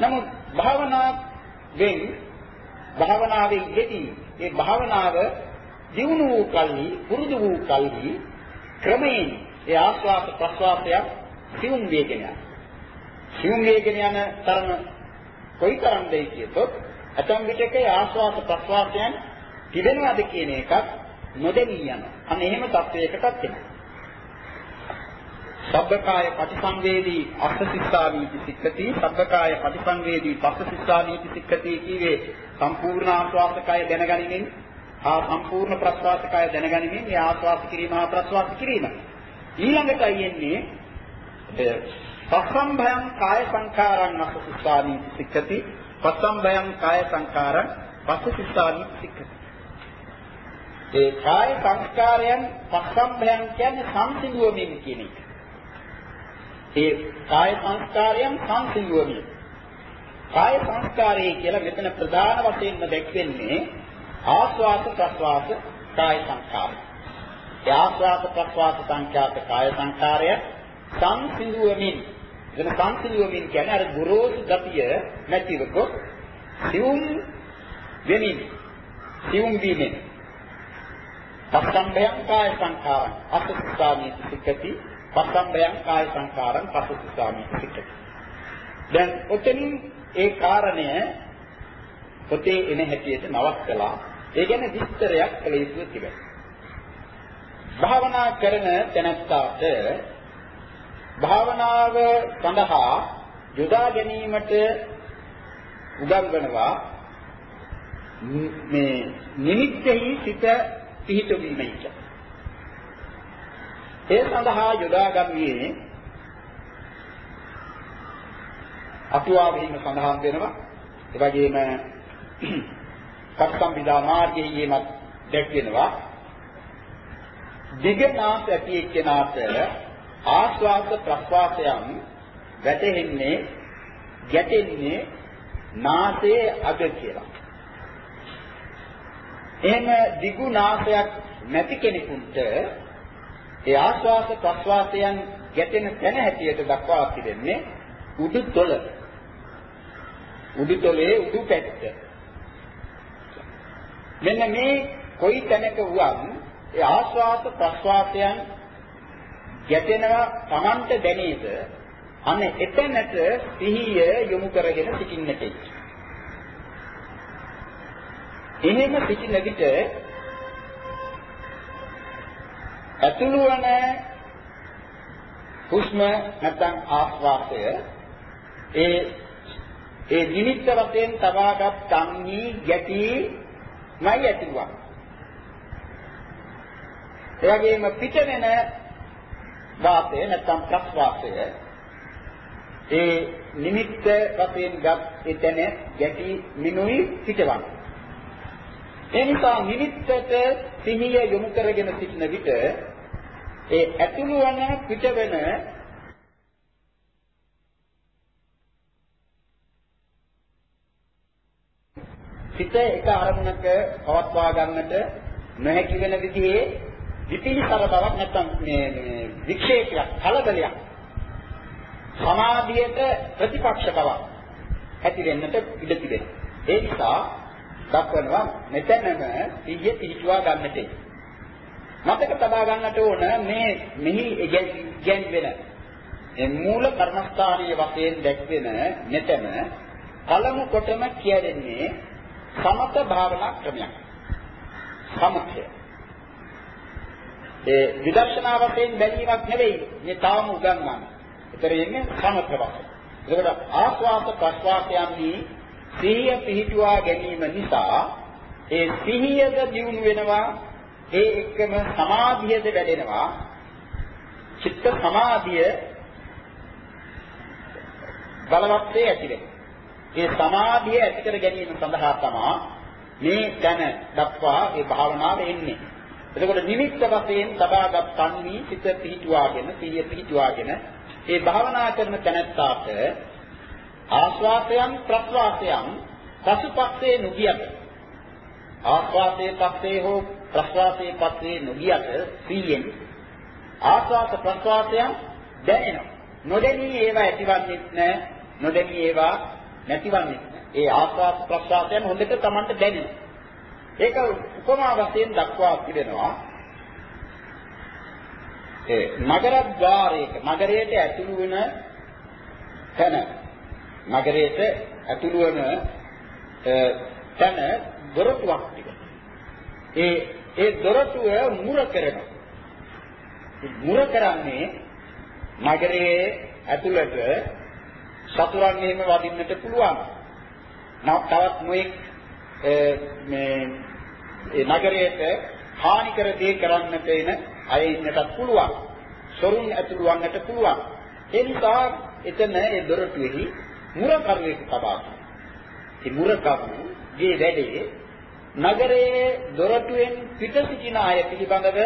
නමුත් භාවනාවෙන් භාවනාවේ යෙදී ඒ භාවනාව දියුණු වූ කල්හි පුරුදු වූ කල්හි ක්‍රමයෙන් ඒ ආස්වාද ප්‍රස්වාසයක් සිවුම් වේගෙන යනවා. සිවුම් වේගෙන යන තරම කොයිතරම්ද කියතොත් ඇතම් විටක ආස්වාද ප්‍රස්වාසයන් තිබෙනවද කියන එකක් නොදෙනී යනවා. අන්න එහෙම තත්වයකටත් එනවා. සබ්බකාය පටිසංවේදී අස්සසිස්සාමීති සික්කති සබ්බකාය පටිසංවේදී පස්සසිස්සාමීති සික්කති කියවේ සම්පූර්ණ ආස්වාසකය දැනගනිමින් ආ සම්පූර්ණ ප්‍රස්වාසකය දැනගනිමින් මේ ආස්වාස කිරීම හා ප්‍රස්වාස කිරීම ඊළඟටයි එන්නේ පස්සම්භයං කාය සංඛාරං අස්සසිස්සාමීති සික්කති පස්සම්භයං කාය සංඛාරං පස්සසිස්සාමීති සික්කති ඒ කාය සංස්කාරයන් පස්සම්භයන් කියන්නේ සංසිඳුවමින් කියන එක. ඒ කාය සංස්කාරයන් සංසිඳුවමින්. කාය සංස්කාරය කියලා මෙතන ප්‍රධාන වශයෙන්ම දැක්වෙන්නේ ආස්වාස ප්‍රස්වාස කාය සංස්කාරය. ඒ ආස්වාස ප්‍රස්වාස සංඛ්‍යාත කාය සංස්කාරය සංසිඳුවමින් එතන සංසිඳුවමින් කියන්නේ අර ගොරෝසු ගතිය නැතිවකො සිවුම් වෙමින් සිවුම් වීමෙන් පස්සම්බයං කාය සංඛාරං අසුස්සාමි සික්කති පස්සම්බයං කාය සංඛාරං පසුස්සාමි සික්කති දැන් ඔතනින් ඒ කාරණය පොතේ එන හැටියට නවත්තලා ඒ ගැන විස්තරයක් කළ යුතු තිබෙනවා භාවනා කරන තැනැත්තාට භාවනාව සඳහා යොදා ගැනීමට උගන්වනවා මේ නිමිත්තෙහි සිට පිහිටවීමයි. ඒ සඳහා යොදා ගන්නේ අටුවාවෙහිම සඳහන් වෙනවා. ඒ වගේම සත්සම්විදා මාර්ගයේමත් දැක්වෙනවා. දිගනාස ඇති එක්කෙනාට ආස්වාද ප්‍රස්වාසයන් වැටෙන්නේ ගැටෙන්නේ නාසයේ අග කියලා. එහෙම දිගු නාසයක් නැති කෙනෙකුට ඒ ආස්වාස ප්‍රස්වාසයන් ගැටෙන තැන හැටියට දක්වා තිබෙන්නේ උඩුතොල. උඩුතොලේ උඩු පැත්ත. මෙන්න මේ කොයි තැනක වුවන් ඒ ආස්වාස ප්‍රස්වාසයන් ගැටෙනවා Tamanට දැනේද? අන්න එතැනට සිහිය යොමු කරගෙන සිටින්නට එහෙම සිටින විට ඇතුළු වන හුස්ම නැත්නම් ආස්වාසය ඒ ඒ නිමිත්ත වශයෙන් තබාගත් තන්හි ගැටි මයි ඇතිවුවා. ඒ වගේම පිට වෙන වාතය නැත්නම් ප්‍රස්වාසය ඒ නිමිත්ත වශයෙන් ගත් එතන ගැටි මිනුයි පිටවන. ඒ නිසා නිමිත්තට සිහිය යොමු කරගෙන සිටින විට ඒ ඇතුළු වන පිටවෙන සිත එක අරමුණක පවත්වා ගන්නට නොහැකි වෙන විදිහේ විපිලිසර බවක් නැත්නම් මේ වික්ෂේපයක් කලබලයක් සමාධියට ප්‍රතිපක්ෂ බවක් ඇති වෙන්නට ඉඩ තිබෙනවා. ඒ නිසා දක්වනවා මෙතනම සිහිය පිහිටුවා ගන්නට. මතක තබා ගන්නට ඕන මේ මෙහි ඉගැන්වෙන මේ මූල කර්මස්ථානීය වශයෙන් දැක්වෙන මෙතන පළමු කොටම කියන්නේ සමත භාවනා ක්‍රමයක්. සමථය. ඒ විදර්ශනා වශයෙන් බැලීමක් නෙවෙයි මේ තාම උගන්වන්නේ. ඒතර එන්නේ සමථ වශයෙන්. ඒකට ආස්වාස ප්‍රස්වාසයන්දී සිහිය පිහිටුවා ගැනීම නිසා ඒ සිහියද දියුණු වෙනවා ඒ එක්කම සමාධියද වැඩෙනවා චිත්ත සමාධිය බලවත්වේ ඇති වෙනවා ඒ සමාධිය ඇති කර ගැනීම සඳහා තමයි මේ තන දක්වා ඒ භාවනාව එන්නේ. එතකොට නිමිත්ත වශයෙන් සබාගත් තන්හි සිත පිහිටුවාගෙන සිහිය පිහිටුවාගෙන ඒ භාවනා කරන තැනැත්තාට ආස්වාසයන් ප්‍රස්වාසයන් පසුපස්සේ නොගියද? ආස්වාසයේ පස්සේ හෝ ප්‍රස්වාසයේ පස්සේ නොගියද සීයෙන් ආස්වාස ප්‍රස්වාසයන් දැනෙනවා. නොදැනී ඒවා ඇතිවන්නේ නැහැ නොදැනී ඒවා නැතිවන්නේ ඒ ආස්වාස ප්‍රස්වාසයන් හොඳට Tamanට දැනෙනවා ඒක උපමා වශයෙන් දක්වා තිබෙනවා ඒ නගරද්්වාරයක නගරයට ඇතුළු වෙන තැන නගරයට ඇතුළු වන තැන දොරටුවක් තිබෙනවා. ඒ ඒ දොරටුව මුර කරනවා. මුර කරන්නේ නගරයේ ඇතුළට සතුරන් එහෙම වදින්නට පුළුවන්. තවත් මොෙක් මේ ඒ නගරයට හානි කර දේ කරන්නට එන අය ඉන්නටත් පුළුවන්. සොරුන් ඇතුළු වන්නට පුළුවන්. ඒ නිසා එතන ඒ දොරටුවේහි මුරකරුවෙක් තබා ගන්න. ඒ මුරකරුගේ වැඩේ නගරයේ දොරටුවෙන් පිට සිටින අය පිළිබඳව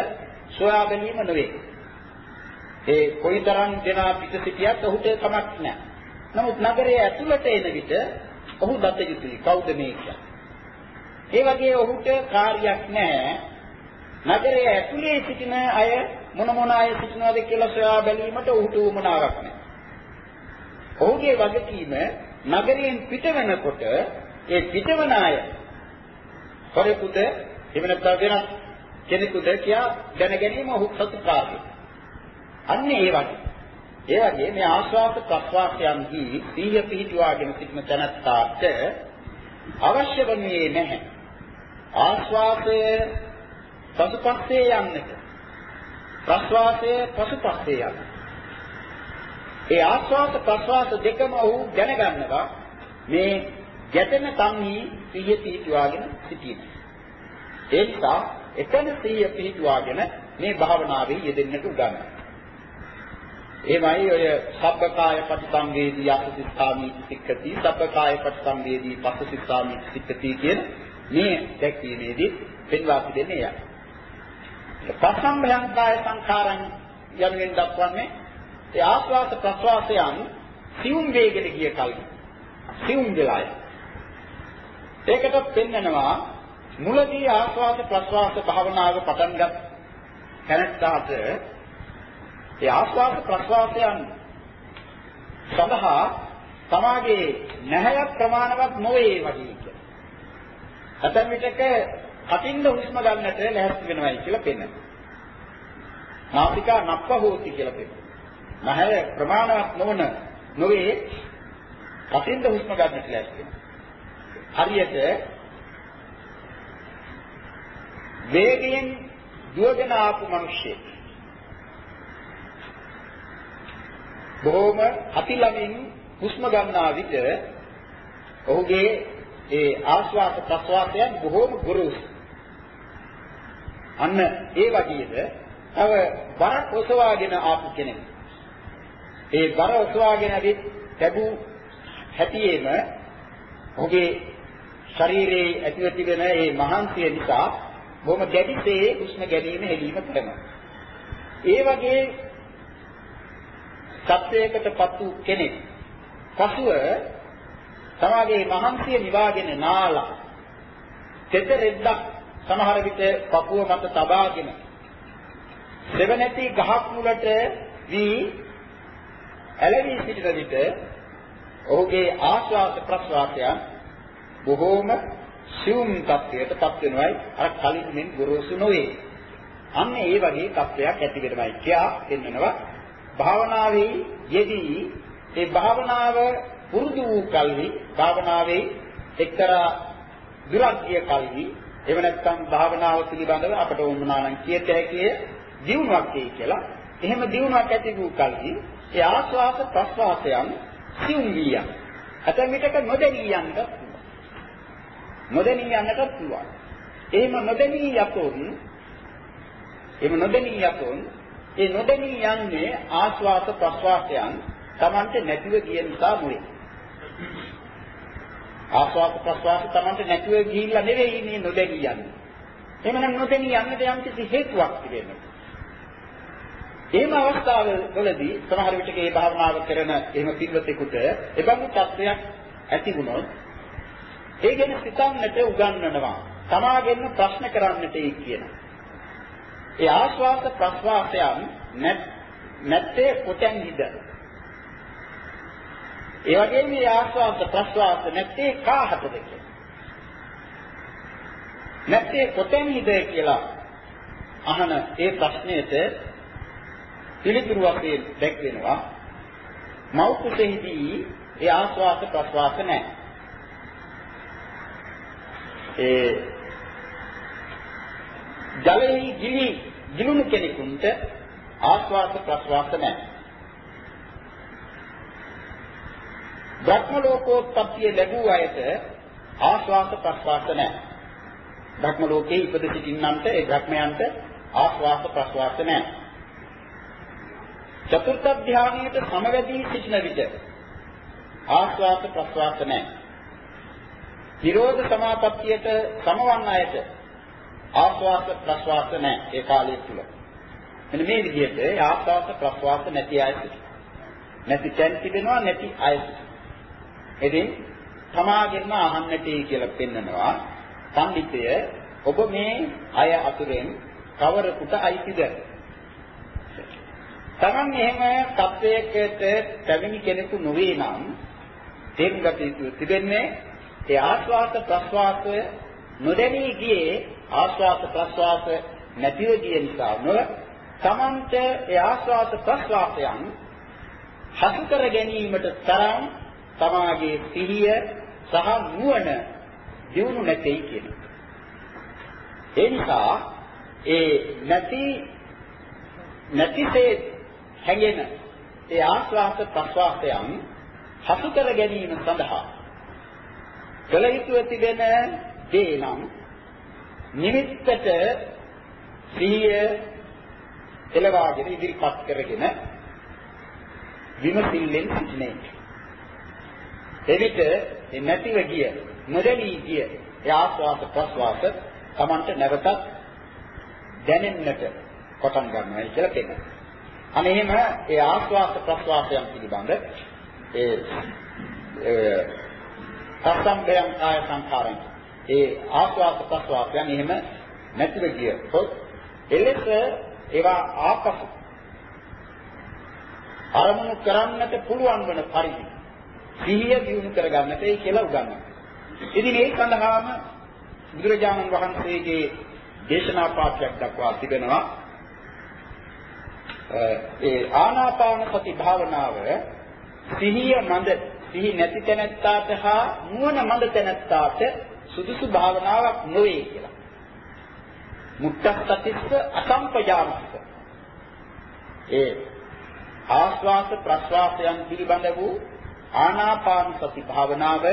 සොයා බැලීම නෙවෙයි. ඒ කොයිතරම් දෙනා පිට සිටියත් ඔහුට කමක් නැහැ. නමුත් නගරයේ ඇතුළට එන විට ඔහු දත යුතුයි. කවුද මේ කියන්නේ? ඒ වගේ ඔහුට කාර්යයක් නැහැ. නගරයේ ඇතුලේ සිටින අය මොන මොන අය සිටිනවද කියලා සොයා බැලීමට ඔහුට උවමනාවක් නැහැ. ඔහුගේ වගකීම නගරයෙන් පිට වෙනකොට ඒ පිටවන අය හොරෙකුද එහෙම නැත්නම් වෙනත් කෙනෙකුද කියා දැන ගැනීම ඔහු සතුටාරයි. අන්න ඒ වගේ. ඒ වගේ මේ ආස්වාද ප්‍රස්වාසයන්හි සීය පිහිටුවාගෙන සිටින තැනත්තාට අවශ්‍ය වන්නේ නැහැ. ආස්වාදය පසුපස්සේ යන්නට. ප්‍රස්වාසය පසුපස්සේ යන්නට. ඒ ආස්වාද ප්‍රස්වාස දෙකම ඔහු දැනගන්නවා මේ ගැටෙන තන්හි සිහිය පිහිටුවාගෙන සිටීම. ඒ නිසා එතන සිහිය පිහිටුවාගෙන මේ භාවනාවේ යෙදෙන්නට උගන්වනවා. එමයි ඔය සබ්බකාය පටිසංවේදී අසුසිතාමි සික්කති සබ්බකාය පටිසංවේදී පසුසිතාමි සික්කති කියන මේ දැක්වීමේදී පෙන්වා දෙන්නේ යා. පස්සම්භයං කාය සංඛාරං යනුවෙන් දක්වන්නේ ඒ ආස්වාද ප්‍රස්වාසයන් සියුම් වේගෙන ගිය කල්හි සියුම් වෙලාය. ඒකට පෙන්නනවා මුලදී ආස්වාද ප්‍රස්වාස භාවනාව පටන් ගත් තැනට ඒ ආස්වාද ප්‍රස්වාසයන් සඳහා තමාගේ නැහැයක් ප්‍රමාණවත් නොවේ වගේ කියලා. අතන් විටක කටින්ද හුස්ම ගන්නට ලැහැස්ති වෙනවයි කියලා පෙන්නනවා. නාසිකා නප්ප හෝති කියලා පෙන්නනවා. නැහැය ප්‍රමාණවත් නොවන නොවේ කටින්ද හුස්ම ගන්නට ලැහැස්ති වෙනවා. හරියට වේගයෙන් දුවගෙන ආපු මිනිහෙක් බොහොම අතිලමින් හුස්ම ගන්නා විට ඔහුගේ ඒ ආශ්වාස ප්‍රශ්වාසයන් බොහොම ගුරුසු. අන්න ඒ වගේද තව බරක් ඔසවාගෙන ආපු කෙනෙක්. ඒ බර ඔසවාගෙන ඇවිත් ලැබූ හැටියේම ඔහුගේ ශරීරයේ ඇතිව තිබෙන ඒ මහන්සිය නිසා බොහොම දැඩිසේ හුස්ම ගැනීම හෙලීම කරනවා. ඒ වගේ සත්‍යයකටපත් වූ කෙනෙක් පසුව තමාගේ මහන්සිය නිවාගෙන නාලා තෙත රෙද්දක් සමහර විට පපුව මත තබාගෙන සෙවණැති ගහක් මුලට වී ඇලවි සිටින විට ඔහුගේ ආශ්වාස ප්‍රශ්වාසයන් බොහෝම සියුම් තත්ත්වයට පත් වෙනවයි අර කලින් මෙන් ගොරෝසු නොවේ. අන්න ඒ වගේ තත්ත්වයක් ඇති වෙනවයි කියා පෙන්වනවා භාවනාවේ යෙදී ඒ භාවනාව පුරුදු වූ කල්හි භාවනාවේ එක්තරා දුරග්ගිය කල්හි එහෙම නැත්නම් භාවනාව පිළිබඳව අපට වුණා නම් කියත හැකිය දියුණුවක් එයි කියලා. එහෙම දියුණුවක් ඇති වූ කල්හි ඒ ආස්වාස ප්‍රස්වාසයන් සිවුම් විය. අතන් විටක නොදෙනී යන්නත් පුළුවන්. නොදෙනී යන්නත් පුළුවන්. එහෙම නොදෙනී යතොත් එහෙම නොදෙනී යතොත් ඒ නොදැනී යන්නේ ආස්වාස ප්‍රස්වාසයන් Tamante නැතිව ගිය නිසා මුවේ. ආස්වාස ප්‍රස්වාස Tamante නැතිව ගිහිල්ලා නෙවෙයි මේ නොදැනී යන්නේ. එහෙමනම් නොදැනී යන්නට යම් කිසි හේතුවක් තිබෙනවා. එහෙම අවස්ථාවවලදී සමහර විටක මේ භාවනාව කරන එහෙම පිළිවෙතෙකුට එබඳු තත්වයක් ඇති වුණොත් ඒ ගැන සිතන්නට උගන්වනවා. තමාගෙන් ප්‍රශ්න කරන්නට ඒ කියනවා. ඒ ආශ්වාස ප්‍රශ්වාසයන් නැත්තේ කොතැන්ද? ඒ වගේම මේ ආශ්වාස ප්‍රශ්වාස නැත්තේ කාහටද කියලා. නැත්තේ කොතැන්ද කියලා අහන ඒ ප්‍රශ්නයට පිළිතුරු වශයෙන් දැක්වෙනවා මව් කුසෙහිදී ඒ ආශ්වාස ප්‍රශ්වාස නැහැ. ඒ ජලයේ ගිලි ගිලුණු කෙනෙකුට ආස්වාද ප්‍රස්වාස නැහැ. භක්ම ලෝකෝත්පත්තිය ලැබුව අයට ආස්වාද ප්‍රස්වාස නැහැ. භක්ම ලෝකේ ඉපද සිටින්නන්ට ඒ භක්මයන්ට ආස්වාද ප්‍රස්වාස නැහැ. චතුර්ථ ධානයට සමවැදී සිටින විට ආස්වාද ප්‍රස්වාස නැහැ. නිරෝධ සමාපත්තියට සමවන්න අයට ආස්වාස ප්‍රස්වාස නැහැ ඒ කාලය තුල. මෙන්න මේ විදිහට ආස්වාස ප්‍රස්වාස නැති අය නැති තැන් තිබෙනවා නැති අය. එදින් තමාගෙන්ම අහන්නටයි කියලා පෙන්නනවා. පඬිතය ඔබ මේ අය අතුරෙන් කවරෙකුට අයිතිද? තමන් එහෙම තත්වයකට පැමිණි කෙනෙකු නොවේ නම් තේරුම් ගත යුතු තිබෙන්නේ ඒ ආස්වාද ප්‍රස්වාසය නොදැනී ගියේ ආස්වාස ප්‍රස්වාස නැතිව ගිය නිසා නොව තමන්ට ඒ ආස්වාස ප්‍රස්වාසයන් හසු කර ගැනීමට තරම් තමාගේ සිහිය සහ නුවණ දියුණු නැtei කියන. ඒ නිසා ඒ නැති නැතිසේ හැඟෙන ඒ ආස්වාස ප්‍රස්වාසයන් හසු කර ගැනීම සඳහා කළ යුතු තිබෙන දේ නම් නිමිත්තට සිහිය එළවාගෙන ඉදිරිපත් කරගෙන විමසිල්ලෙන් සිටිනේ. එවිට ඒ නැතිව ගිය නොදැනී ගිය ඒ ආස්වාද ප්‍රස්වාස Tamanට නැවතත් දැනෙන්නට පටන් ගන්නවායි කියලා කියනවා. අනේ එහෙම ඒ ආස්වාද ප්‍රස්වාසයන් පිළිබඳ ඒ අසම්බයං කාය සංඛාරං ඒ ආස්වාද ප්‍රස්වාසයන් එහෙම නැතිව ගියොත් එලෙස ඒවා ආපසු අරමුණු කරන්නට පුළුවන් වන පරිදි සිහිය දියුණු කරගන්නට ඒ කියලා උගන්වනවා. ඉතින් ඒ සඳහාම බුදුරජාණන් වහන්සේගේ දේශනා පාඨයක් දක්වා තිබෙනවා. ඒ ආනාපාන සති භාවනාව සිහිය මඳ සිහි නැති තැනැත්තාට හා නුවණ මඳ තැනැත්තාට සුදුසු භාවනාවක් නොවේ කියලා. මුක්තස්සතිස්ස අසම්පජානස්ස. ඒ ආස්වාස ප්‍රස්වාසයන් පිළිබඳ වූ ආනාපාන සති භාවනාව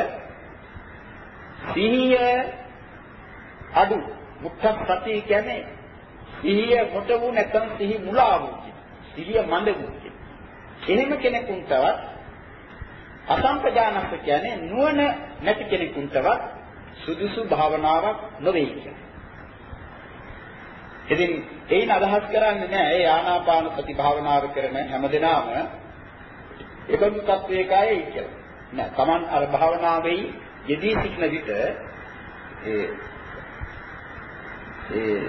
සිහිය අඩු මුක්තස්සති කියන්නේ සිහිය කොට වූ නැත්නම් සිහි මුලා වූ සිහිය මඳ වූ එහෙම කෙනෙකුටවත් අසම්පජානස්ස කියන්නේ නුවණ නැති කෙනෙකුටවත් සුදුසු භාවනාවක් නොවේ කියන්නේ. ඉතින් ඒයින් අදහස් කරන්නේ නැහැ ඒ ආනාපාන සති භාවනාව කරන හැමදෙනාම එකදු තත්වයකයි කියලා. නෑ Taman අර භාවනාවේ යෙදී සිටින විට ඒ ඒ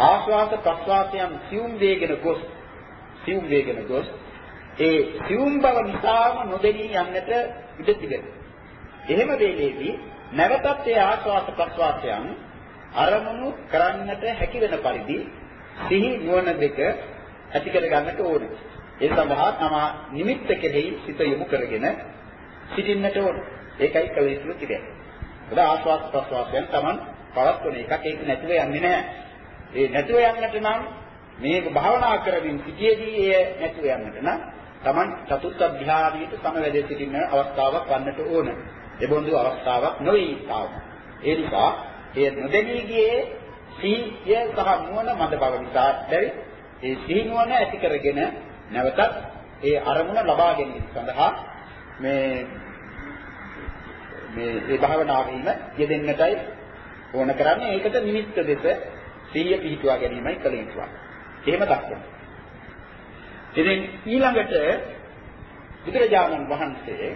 ආස්වාද ප්‍රස්වාසයන් සියුම් වේගෙන ගොස් සියුම් වේගෙන ගොස් ඒ සියුම් බව නිසාම නොදෙනී යන්නට ඉඩ තිබෙනවා. එහෙම වේලේදී නැවතත් ඒ ආස්වාද ප්‍රස්වාසයන් අරමුණු කරන්නට හැකි වෙන පරිදි සිහි නුවණ දෙක ඇති කර ගන්නට ඕනේ. ඒ සඳහා තමා නිමිත්ත කෙරෙහි සිත යොමු කරගෙන සිටින්නට ඕනේ. ඒකයි කළ යුතු තිබෙන්නේ. ඒද ආස්වාද ප්‍රස්වාසයන් Taman පවත්වන එකක් ඒක නැතිව යන්නේ නැහැ. ඒ නැතිව යන්නට නම් මේක භාවනා කරමින් සිටියේදී එය නැතිව යන්නට නම් Taman චතුත්ථ ධ්‍යානීයට සමවැදේ සිටින අවස්ථාවක් වන්නට ඕන. එබඳු අවස්ථාවක් නොවේ තාම. ඒ නිසා ඒ නොදෙනී ගියේ සීය සහ නුවණ මඳ බව නිසා බැරි ඒ සිහි නුවණ ඇති කරගෙන නැවතත් ඒ අරමුණ ලබා ගැනීම සඳහා මේ මේ ඒ භාවනාවෙම යෙදෙන්නටයි ඕන කරන්නේ ඒකට නිමිත්ත දෙස සිහිය පිහිටුවා ගැනීමයි කළ යුතුයි. එහෙම දක්වනවා. ඉතින් ඊළඟට බුදුරජාණන් වහන්සේ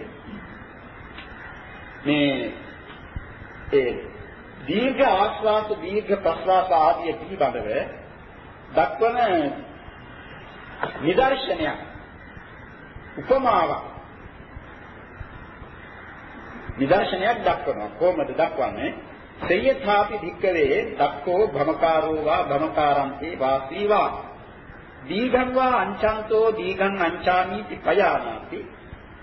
මේ ඒ දීර්ඝ ආශ්වාස දීර්ඝ ප්‍රශ්වාස ආදී පිළිබඳව දක්වන නිදර්ශනයක් උපමාවක් නිදර්ශනයක් දක්වනවා. කොහොමද දක්වන්නේ? සේයථාපි භික්කවේ දක්කෝ භමකාරෝ වා භමකාරන්ති වාසීවා. දීඝං වා අංචන්තෝ දීඝං අංචාමීති පජානාති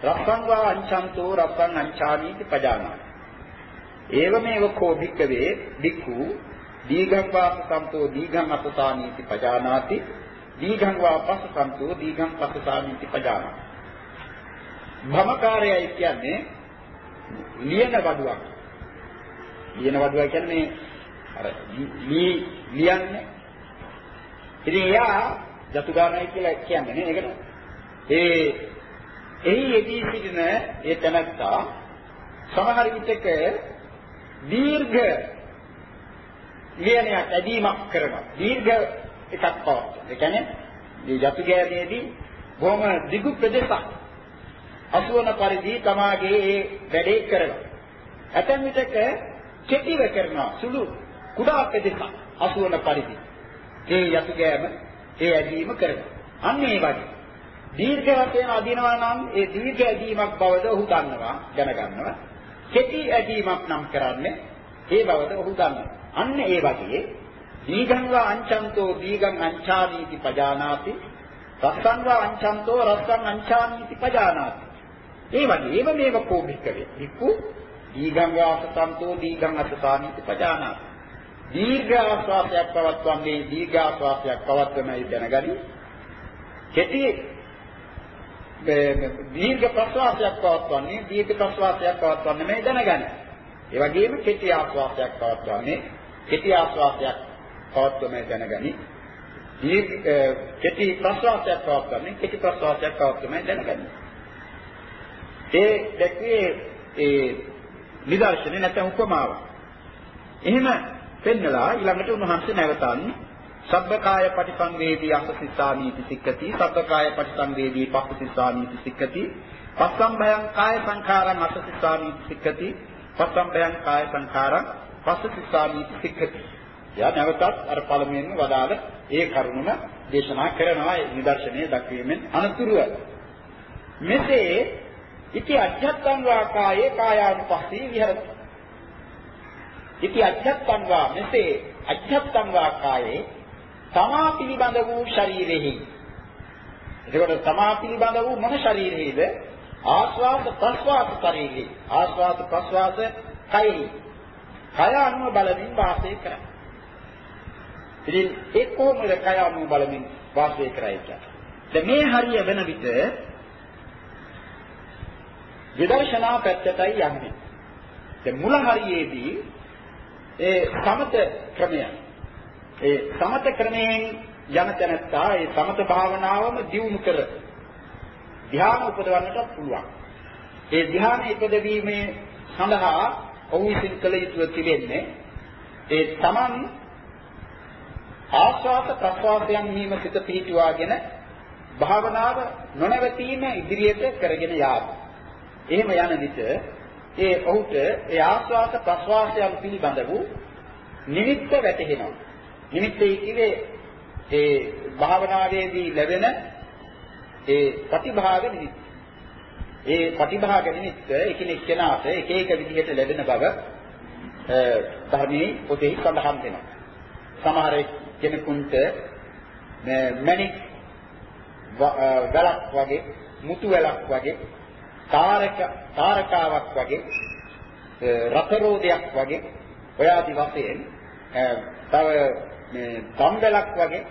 රස්සං වා අංචන්තෝ රස්සං අංචාමීති පජානාති ඒවමේව කෝ භික්කවේ භික්ඛු දීඝං වා සම්තෝ දීඝං අසසාමීති පජානාති දීඝං වා පස්සසන්තෝ දීඝං පස්සසාමීති පජානාති භමකාරයයි කියන්නේ ලියන වඩුවක්. ලියන වඩුවක් කියන්නේ අර ලී ලියන්නේ. ඉතින් එයා ජතු ගන්නයි කියලා කියන්නේ නේ. ඒකට. ඒ එහි යෙදී සිටින ඒ තැනත්තා සමහර විටක දීර්ඝ ලියනයක් ඇදීමක් කරනවා. දීර්ඝ එකක් පවත්වන. ඒ කියන්නේ මේ ජතු ගෑමේදී බොහොම දිගු ප්‍රදේශයක් අසුවන පරිදි තමාගේ ඒ වැඩේ කරනවා. ඇතැම් විටක කෙටිව කරනවා සුළු කුඩා ප්‍රදේශයක් අසුවන පරිදි. ඒ යතු ගෑම ඒ ඇදීම කරනවා. අන්න ඒ වගේ. දීර්ඝ වශයෙන් අදිනවා නම් ඒ දීර්ඝ ඇදීමක් බවද ඔහු දන්නවා, දැනගන්නවා. කෙටි ඇදීමක් නම් කරන්නේ ඒ බවද ඔහු දන්නවා. අන්න ඒ වගේ දීඝං වා අංචන්තෝ දීඝං අංචාමීති පජානාති රස්සං වා අංචන්තෝ රස්සං අංචාමීති පජානාති. ඒ වගේ ඒව මේව කෝභිකවේ. වික්ඛු දීඝං වා අසතන්තෝ දීඝං අසතාමීති පජානාති. දීර්ඝ ආස්වාසයක් පවත්වන්නේ දීර්ඝ ආස්වාසයක් පවත්වනයි දැනගනි. කෙටි දීර්ඝ ප්‍රශ්වාසයක් පවත්වන්නේ දීර්ඝ ප්‍රශ්වාසයක් පවත්වන්නේ මේ දැනගනි. ඒ වගේම කෙටි ආස්වාසයක් පවත්වන්නේ කෙටි ආස්වාසයක් පවත්වන්නේ දැනගනි. දීර්ඝ කෙටි ප්‍රශ්වාසයක් පවත්වන්නේ කෙටි ප්‍රශ්වාසයක් පවත්වන්නේ දැනගනි. ඒ දැක්වේ ඒ නිදර්ශනේ නැත්නම් උපමාව. එහෙම පෙන්නලා ඊළඟට උන්වහන්සේ නැවතන් සබ්බකාය පටිසංවේදී අසසිතානීති සික්කති සබ්බකාය පටිසංවේදී පස්සසිතානීති සික්කති පස්සම්බයං කාය සංඛාරං අසසිතානීති සික්කති පස්සම්බයං කාය සංඛාරං පස්සසිතානීති සික්කති. යා නැවතත් අර පළමුවෙන්ම වදාළ ඒ කරුණම දේශනා කරනවා නිදර්ශනයේ දක්වීමෙන් අනතුරුව. මෙසේ ඉති අධ්‍යත්තං වා කායේ කායානුපස්සී විහෙරති. ඉති අධ්‍යත්තං වා මෙසේ අධ්‍යත්තං වා කායේ තමා පිළිබඳ වූ ශරීරෙහි. එතකොට තමා පිළිබඳ වූ මොන ශරීරෙහිද? ආස්වාද ප්‍රස්වාස ශරීරෙහි. ආස්වාද ප්‍රස්වාස කයෙහි. කය අනුව බලමින් වාසය කරයි. ඉතින් ඒ කොහොමද කය අනුව බලමින් වාසය කරයි කියන්නේ මේ හරිය වෙන විට විදර්ශනා පැත්තටයි යන්නේ. දැන් මුල හරියේදී ඒ සමත ක්‍රමය ඒ සමත ක්‍රමයෙන් යන තැනත්තා ඒ සමත භාවනාවම දියුණු කර ධ්‍යාන උපදවන්නට පුළුවන්. ඒ ධ්‍යාන ඉපදවීමේ සඳහා ඔහු විසින් කළ යුතු තිබෙන්නේ ඒ තමන් ආස්වාද ප්‍රස්වාසයන් හිම සිත පිහිටුවාගෙන භාවනාව නොනවතීම ඉදිරියට කරගෙන යාම. එහෙම යන විට ඒ ඔහුට ඒ ආස්වාද ප්‍රස්වාසයන් පිළිබඳ වූ නිමිත්ත වැටහෙනවා. නිමිත්තේ කිවේ ඒ භාවනාවේදී ලැබෙන ඒ ප්‍රතිභාග නිමිත්ත. ඒ ප්‍රතිභාග නිමිත්ත එකිනෙක කෙනාට එක එක විදිහට ලැබෙන බව ධර්මයේ පොතේ සඳහන් වෙනවා. සමහර කෙනෙකුට මැණික් වැලක් වගේ මුතු වැලක් වගේ තාරක තාරකාවක් වගේ රතරෝදයක් වගේ ඔය ආදි වශයෙන් තව මේ දම්බලක් වගේ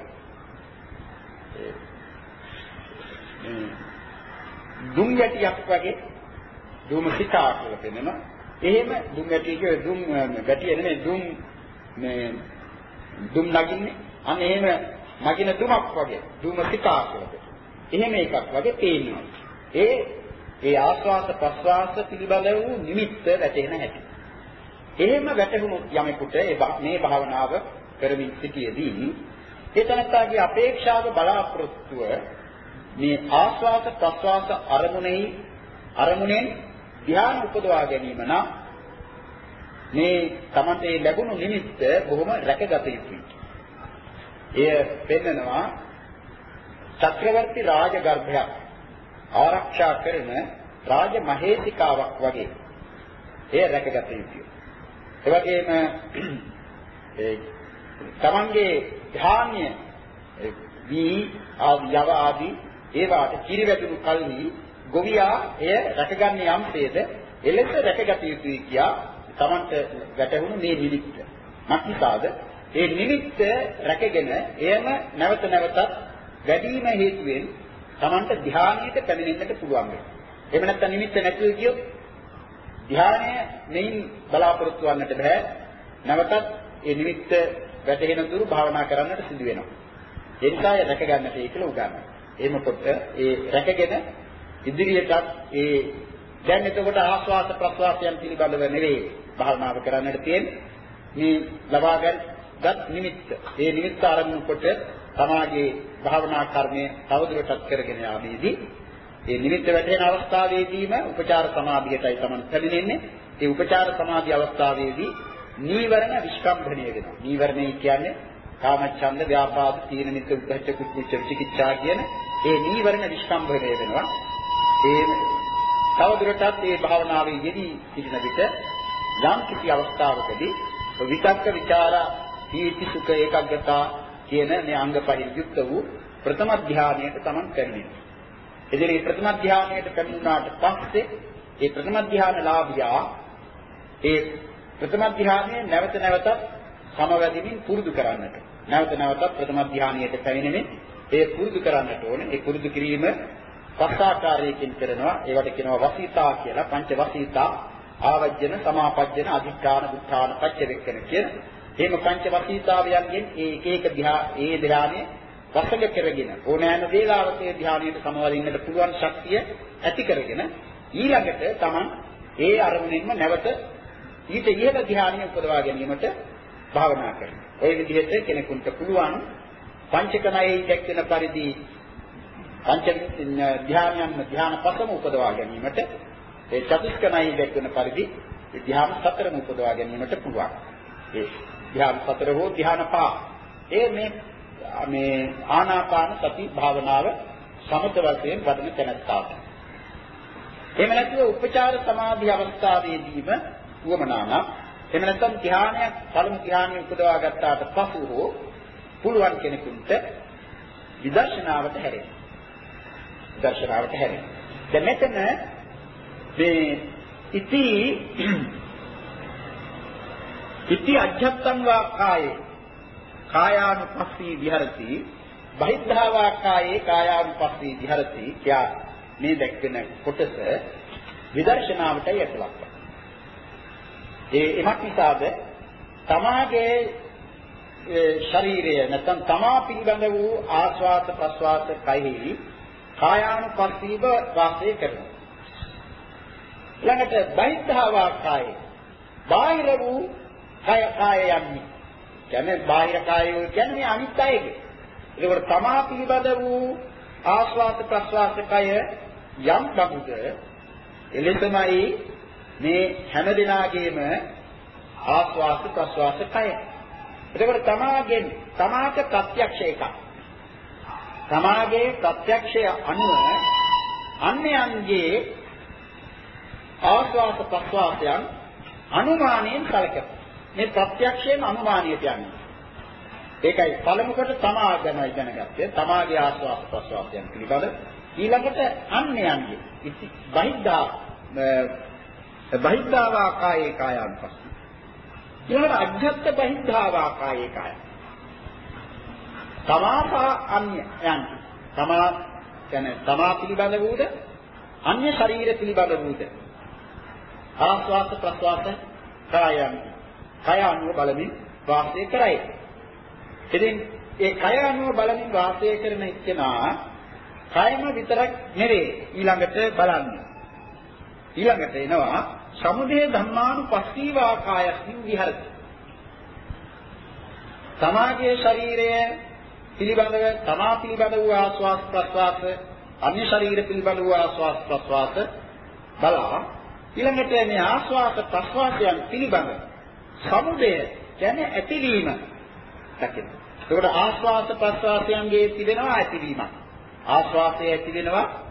දුම් ගැටියක් වගේ දුම සිතා කියලා පෙන්නනවා. එහෙම දුම් ගැටිය කියේ දුම් ගැටිය නෙමෙයි දුම් මේ දුම් නගින්නේ. අන්න එහෙම නගින දුමක් වගේ දුම සිතා කියලා. එහෙම එකක් වගේ පේනවා. ඒ ඒ ආස්වාස ප්‍රස්වාස පිළිබඳ වූ නිමිත්ත වැටෙන හැටි. එහෙම වැටහුණු යමෙකුට මේ භාවනාව කරමින් සිටියේදී ඒ තනත්තාගේ අපේක්ෂාව බලාපොරොත්තුව මේ ආස්වාද ප්‍රස්වාස අරමුණෙහි අරමුණෙන් ධ්‍යාන උපදවා ගැනීම නම් මේ තමන්ට ලැබුණු නිමිත්ත බොහොම රැකගත යුතුයි. එය පෙන්නනවා චක්‍රවර්ති රාජගර්භයක් ආරක්ෂා කරන රාජ මහේසිකාවක් වගේ. එය රැකගත යුතුයි. ඒ වගේම ඒ තමන්ගේ ධාන්‍ය වී යව ආදී ඒවාට කිරිවැදුණු කල්හි ගොවියා එය රැකගන්න යම්සේද එලෙස රැකගත යුතුයි කියා තමන්ට වැටහුණු මේ නිමිත්ත. මක්නිසාද ඒ නිමිත්ත රැකගෙන එයම නැවත නැවතත් වැඩිම හේතුවෙන් තමන්ට ධානයට පැමිණෙන්නට පුළුවන් වෙනවා. එහෙම නැත්නම් නිමිත්ත නැතිව ගියොත් ධානය මෙයින් බලාපොරොත්තු වන්නට බෑ. නැවතත් ඒ නිමිත්ත වැටහෙන දුරු භාවනා කරන්නට සිදු වෙනවා. ඒ නිසා රැක ගන්නට ඒ කියලා උගන්වනවා. එහෙමකොට ඒ රැකගෙන ඉදිරියටත් ඒ දැන් එතකොට ආස්වාද ප්‍රස්වාසයන් පිළිබඳව නෙවෙයි භාවනාව කරන්නට තියෙන්නේ. මේ ලබා ගන්නත් නිමිත්ත. ඒ නිමිත්ත ආරම්භ කොට තමාගේ භාවනා කර්මය තවදුරටත් කරගෙන යාමේදී ඒ නිමිත්ත වැටෙන අවස්ථාවේදීම උපචාර සමාධියටයි Taman පැමිණෙන්නේ. ඒ උපචාර සමාධි අවස්ථාවේදී නීවරණ විස්කම්භණය වෙනවා. නීවරණය කියන්නේ කාමච්ඡන්ද, ව්‍යාපාද, තීන මිද්ද, උද්ධච්ච, කුච්ච, විචිකිච්ඡා කියන ඒ නීවරණ විස්කම්භණය වෙනවා. ඒ තවදුරටත් මේ භාවනාවේ යෙදී සිටින විට යම් කිසි අවස්ථාවකදී විතක්ක ਵਿਚාර පීති සුඛ ඒකග්ගතා කියන මේ අංග පරියුක්ත වූ ප්‍රථම ධානයට Taman පැමිණෙනවා. එදින මේ ප්‍රථම ධානයට පැමිණුණාට පස්සේ ඒ ප්‍රථම ධානලාභියා ඒ ප්‍රථම ධානය නැවත නැවතත් සමවැදීමින් පුරුදු කරන්නට. නැවත නැවතත් ප්‍රථම ධානයට පැමිණෙමින් ඒ පුරුදු කරන්නට ඕනේ. ඒ පුරුදු කිරීම පස්සාකාරයකින් කරනවා. ඒවට කියනවා වසීතා කියලා. පංච වසීතා ආවජ්ජන, සමාපජ්ජන, අධිඨාන, බුද්ධාන, පච්චවෙක්කන කියන. එහෙම පංච වසීතාවයන්ගෙන් ඒ එක එක ධ්‍යා ඒ ධානයේ වසඟ කරගෙන ඕනෑම වේලාවක ධානයට සමවදින්නට පුළුවන් ශක්තිය ඇති කරගෙන ඊළඟට Taman ඒ අරමුණින්ම නැවත ඊට ඉහළ ධානය උපදවා ගැනීමට භාවනා කරනවා. ওই විදිහට කෙනෙකුට පුළුවන් පංචකණයේ දැක්වෙන පරිදි පංච ධානයන් ධාන පසම උපදවා ගැනීමට ඒ චතුස්කණයේ දැක්වෙන පරිදි ධ්‍යාන සතරම උපදවා ගැනීමට පුළුවන්. ඒ ධ්‍යාන සතර හෝ ධ්‍යාන පහ. ඒ මේ මේ ආනාපාන සති භාවනාව සමත වශයෙන් වඩන තැනස්ථාප. එහෙම නැත්නම් උපචාර සමාධි අවස්ථාවේදීම වමනාන එහෙම නැත්නම් ධ්‍යානයක් පළමු ධ්‍යානය උපදවා ගත්තාට පසු හෝ පුළුවන් කෙනෙකුට විදර්ශනාවට හැරෙන්න. විදර්ශනාවට හැරෙන්න. දැන් මෙතන මේ ඉති ඉති අජත්තං වා කායේ කායානුපස්සී විහරති බහිද්ධා වා කායේ කායානුපස්සී විහරති කියා මේ දැක්වෙන කොටස විදර්ශනාවටයි ඇතුළත් ඒ එමත් නිසාද? තමාගේ ශරීරය නැත්නම් තමා පිළිබඳ වූ ආස්වාද ප්‍රස්වාද කයෙහි කායානුපස්සීව වාසය කරනවා. ළඟට බහිද්ධාවා කායේ බාහිර වූ කය කාය යන්නේ. කියන්නේ බාහිර කායය කියන්නේ අනිත් අයගේ. ඒකට තමා පිළිබඳ වූ ආස්වාද ප්‍රස්වාස කය යම් බඳුද එලෙසමයි මේ හැම දිනාගේම ආස්වාද ප්‍රස්වාස කය එතකොට තමාගෙන් තමාට ප්‍රත්‍යක්ෂ එකක් තමාගේ ප්‍රත්‍යක්ෂය අනුව අන්‍යයන්ගේ ආස්වාස ප්‍රස්වාසයන් අනුමානයෙන් සැලකෙනවා. මේ ප්‍රත්‍යක්ෂයෙන් අනුමානියට යන්නේ. ඒකයි පළමු කොට තමා ගැන ඉගෙනගත්තේ. තමාගේ ආස්වාස ප්‍රස්වාසයන් පිළිබඳ ඊළඟට අන්‍යයන්ගේ බහිද්ධා බහිද්ධාවා කායේ කායන් පස්ස. ඊළඟට අධ්‍යත්ත බහිද්ධාවා කායේ කාය. තමාපා අන්‍යයන්. තමා කියන්නේ තමා පිළිබඳ වූද අන්‍ය ශරීර පිළිබඳ වූද ආස්වාස ප්‍රස්වාස කායයන් කය අනුව බලමින් වාසය කරයි. ඉතින් ඒ කය අනුව බලමින් වාසය කරන එක්කෙනා කයම විතරක් නෙවේ ඊළඟට බලන්නේ. ඊළඟට එනවා සමුදේ ධම්මානුපස්සීවා කායස්මින් විහරති. සමාජයේ ශරීරය පිළිබඳව තමා පිළිබඳ වූ ආස්වාස් ප්‍රස්වාස අන්‍ය ශරීර පිළිබඳ වූ ආස්වාස් ප්‍රස්වාස බලා ඊළඟට මේ ආස්වාද ප්‍රස්වාසයන් පිළිබඳ සමුදය කියන්නේ ඇතිවීම දකින්න. ඒකට ආස්වාද ප්‍රස්වාසයන්ගේ තිබෙනවා ඇතිවීමක්. ආස්වාසය ඇති වෙනවා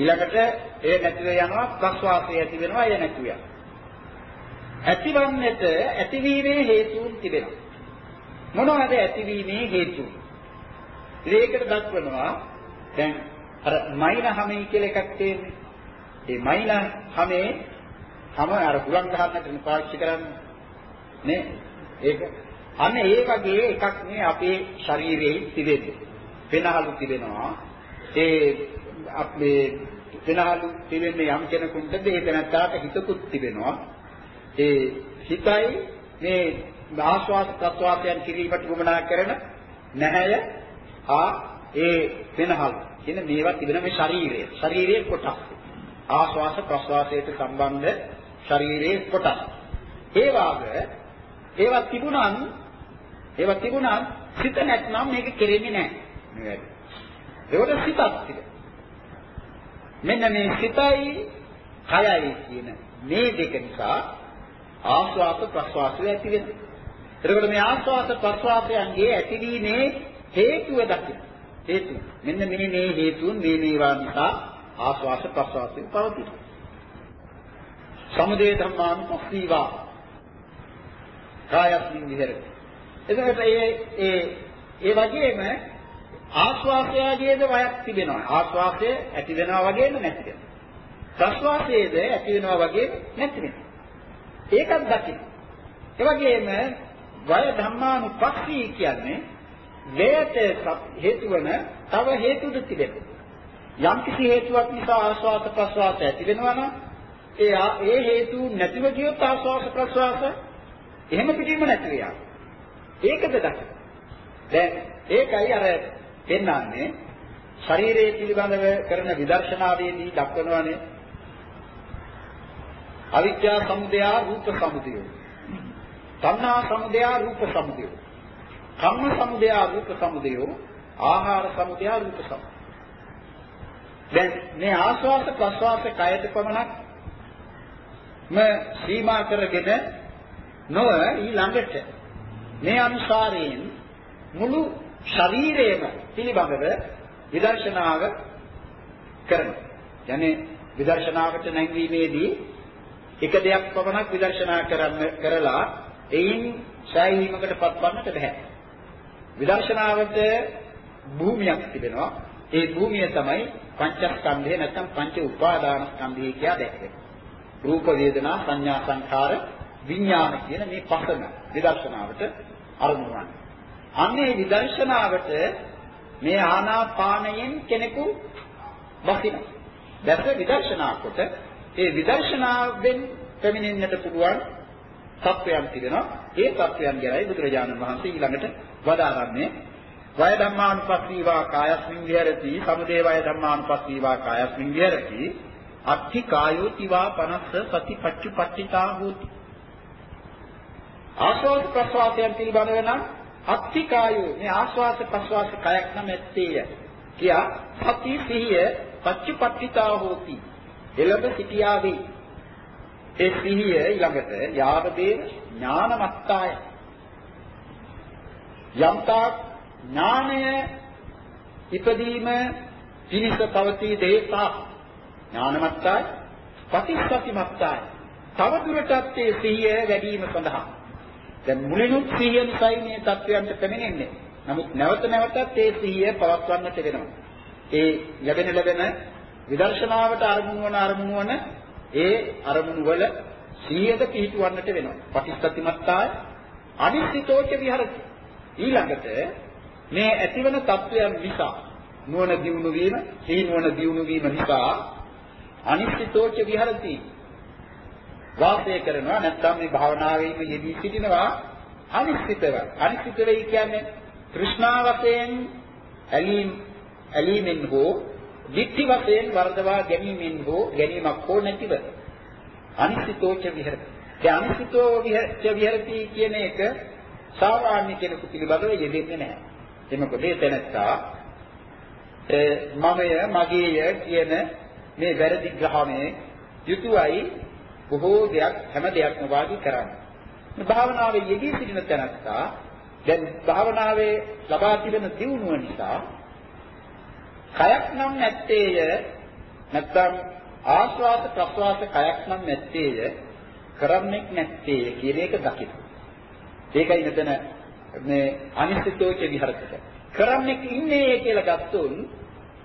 ඊළඟට ඒ නැතිව යනවා ප්‍රස්වාසය ඇති වෙනවා ඒ නැතිව යනවා. ඇතිවන්නට ඇතිවීමේ හේතුන් තිබෙනවා. මොනවද ඇතිවීමේ හේතු? ඒකට දක්වනවා දැන් අර මයින හැමයි කියලා එකක් තියෙන්නේ. ඒ මයිලා හැමේ හැම අර හුලං ගහන්නට පාවිච්චි කරන්නේ නේ ඒක අන්න ඒ වගේ එකක් මේ අපේ ශරීරයේ තිබෙන්නේ වෙනහලු තිබෙනවා ඒ අපේ වෙනහලු තිබෙන්නේ යම් කෙනෙකුට දෙයක නැත්තාට හිතකුත් තිබෙනවා ඒ හිතයි මේ ආස්වාද ප්‍රස්වාසයන් කිරීමට ගමනා කරන නැහැය ආ ඒ වෙනහලු කියන මේවා තිබෙන මේ ශරීරය ශරීරයේ කොටස් ආශ්වාස ප්‍රශ්වාසයට සම්බන්ධ ශරීරයේ කොටස්. ඒ වාග ඒවා තිබුණන් ඒවා තිබුණන් සිත නැත්නම් මේක කෙරෙන්නේ නැහැ. ඒකට සිතක් තිබෙනවා. මෙන්න මේ සිතයි කයයි කියන මේ දෙක නිසා ආස්වාද ප්‍රස්වාසය ඇති වෙනවා. එතකොට මේ ආස්වාද ප්‍රස්වාසයන්ගේ ඇතිවීමේ හේතුව දකින්න. හේතුව. මෙන්න මේ මේ හේතුන් මේ මේවා නිසා ආස්වාස ප්‍රස්වාසයෙන් පවතින. සමුදේ ධම්මානුපස්සීවා කායස්මින් විහෙරති. එතකොට ඒ ඒ ඒ වගේම ආස්වාසයයේද වයක් තිබෙනවා. ආස්වාසය ඇති වෙනවා වගේම නැති වෙනවා. ප්‍රස්වාසයේද ඇති වෙනවා වගේ නැති වෙනවා. ඒකත් දකින්න. ඒ වගේම වය ධම්මානුපස්සී කියන්නේ වේත හේතු වන තව හේතුද තිබෙනවා. යම් කිසි හේතුවක් නිසා ආස්වාද ප්‍රස්වාස ඇති වෙනවා නම් ඒ ඒ හේතු නැතිව ගියොත් ආස්වාද ප්‍රස්වාස එහෙම පිටින්ම නැති වෙනවා. ඒකද දකින්න. දැන් ඒකයි අර පෙන්වන්නේ ශරීරයේ පිළිබඳව කරන විදර්ශනාවේදී දක්වනවානේ අවිද්‍යා සමුදය රූප සමුදය. තණ්හා සමුදය රූප සමුදය. කම්ම සමුදය රූප සමුදය. ආහාර සමුදය රූප සමුදය. දැන් මේ ආස්වාස ප්‍රස්වාස කයට පමණක් ම සීමා කරගෙන නොව ඊළඟට මේ අනුසාරයෙන් මුළු ශරීරයම පිළිබඳව විදර්ශනාව කරනවා. يعني විදර්ශනාවට නැංවීමේදී එක දෙයක් පමණක් විදර්ශනා කරන්න කරලා එයින් ඡායීමකට පත්වන්නට බෑ. විදර්ශනාවට භූමියක් තිබෙනවා. ඒ භූමිය තමයි පංචස්කන්ධය නැත්නම් පංච උපාදානස්කන්ධය කියලා දැක්වෙන්නේ. රූප වේදනා සංඥා සංඛාර විඥාන කියන මේ පසම විදර්ශනාවට අරමුණු වන්නේ. අන්නේ විදර්ශනාවට මේ ආනාපානයෙන් කෙනෙකු බසිනවා. දැස විදර්ශනා කොට ඒ විදර්ශනාවෙන් පැමිණෙන්නට පුළුවන් තත්වයන් තිබෙනවා. ඒ තත්වයන් ගැනයි බුදුරජාණන් වහන්සේ ඊළඟට වදාරන්නේ වය ධම්මානුපස්සීවා කායස්මින් විහෙරති සමුදේ වය ධම්මානුපස්සීවා කායස්මින් විහෙරති අත්ථි කායෝතිවා පනස්ස සතිපට්ඨිපට්ඨිතා හෝති ආස්වාද ප්‍රස්වාසයන් පිළිබඳව නම් අත්ථි කායෝ මේ ආස්වාද ප්‍රස්වාස කයක් නම් ඇත්තේය. කියා සති සිහිය පච්චපට්ඨිතා හෝති. එළඹ සිටියාවේ. ඒ සිහිය ඊළඟට යාවදේ ඥානමත්තාය. යම්තාක් ඥානය ඉපදීම පිණිස පවතී දේතා ඥානමත්තාය ප්‍රතිසතිමත්තාය තව දුරටත් ඒ සිහිය වැඩි වීම සඳහා. දැන් මුලිනුත් සිහිය නිසයි මේ தත්වයන්ට පැමිණෙන්නේ. නමුත් නැවත නැවතත් ඒ සිහිය පවත්වන්නට වෙනවා. ඒ ලැබෙන ලැබෙන විදර්ශනාවට අරමුණු වන අරමුණු වන ඒ අරමුණු වල සිහියද පිහිටවන්නට වෙනවා. ප්‍රතිසතිමත්තාය අනිශ්චිතෝච විහරති. ඊළඟට මේ ඇතිවන තත්වයන් නිසා නුවණ දියුණු වීම, සිහි නුවණ දියුණු වීම නිසා අනිශ්චිතෝච විහරති. වාසය කරනවා නැත්නම් මේ භාවනාවේම යෙදී සිටිනවා අනිශ්චිතව. අනිශ්චිත වෙයි කියන්නේ තෘෂ්ණා වශයෙන් ඇලීම් ඇලීමෙන් හෝ ditthi වශයෙන් වර්ධවා ගැනීමෙන් හෝ ගැනීමක් හෝ නැතිව අනිශ්චිතෝච විහරති. ඒ අනිශ්චිතෝ විහරති කියන එක සාමාන්‍ය කෙනෙකු පිළිබඳව යෙදෙන්නේ නැහැ. එමකොට ඒ තැනත්තා මමය මගේය කියන මේ වැරදි ග්‍රහණය යුතුයයි බොහෝ දෙයක් හැම දෙයක්ම වාගේ කරන්නේ. භාවනාවේ යෙදී සිටින තැනත්තා දැන් භාවනාවේ ලබා තිබෙන දියුණුව නිසා කයක් නම් නැත්තේය නැත්නම් ආස්වාද ප්‍රස්වාස කයක් නම් නැත්තේය කරන්නේ නැත්තේය කියන එක දකින්න. ඒකයි මෙතන මේ අනිශ්චිතෝච විහරතක. කරන්නේ ඉන්නේ කියලා ගත්තොත්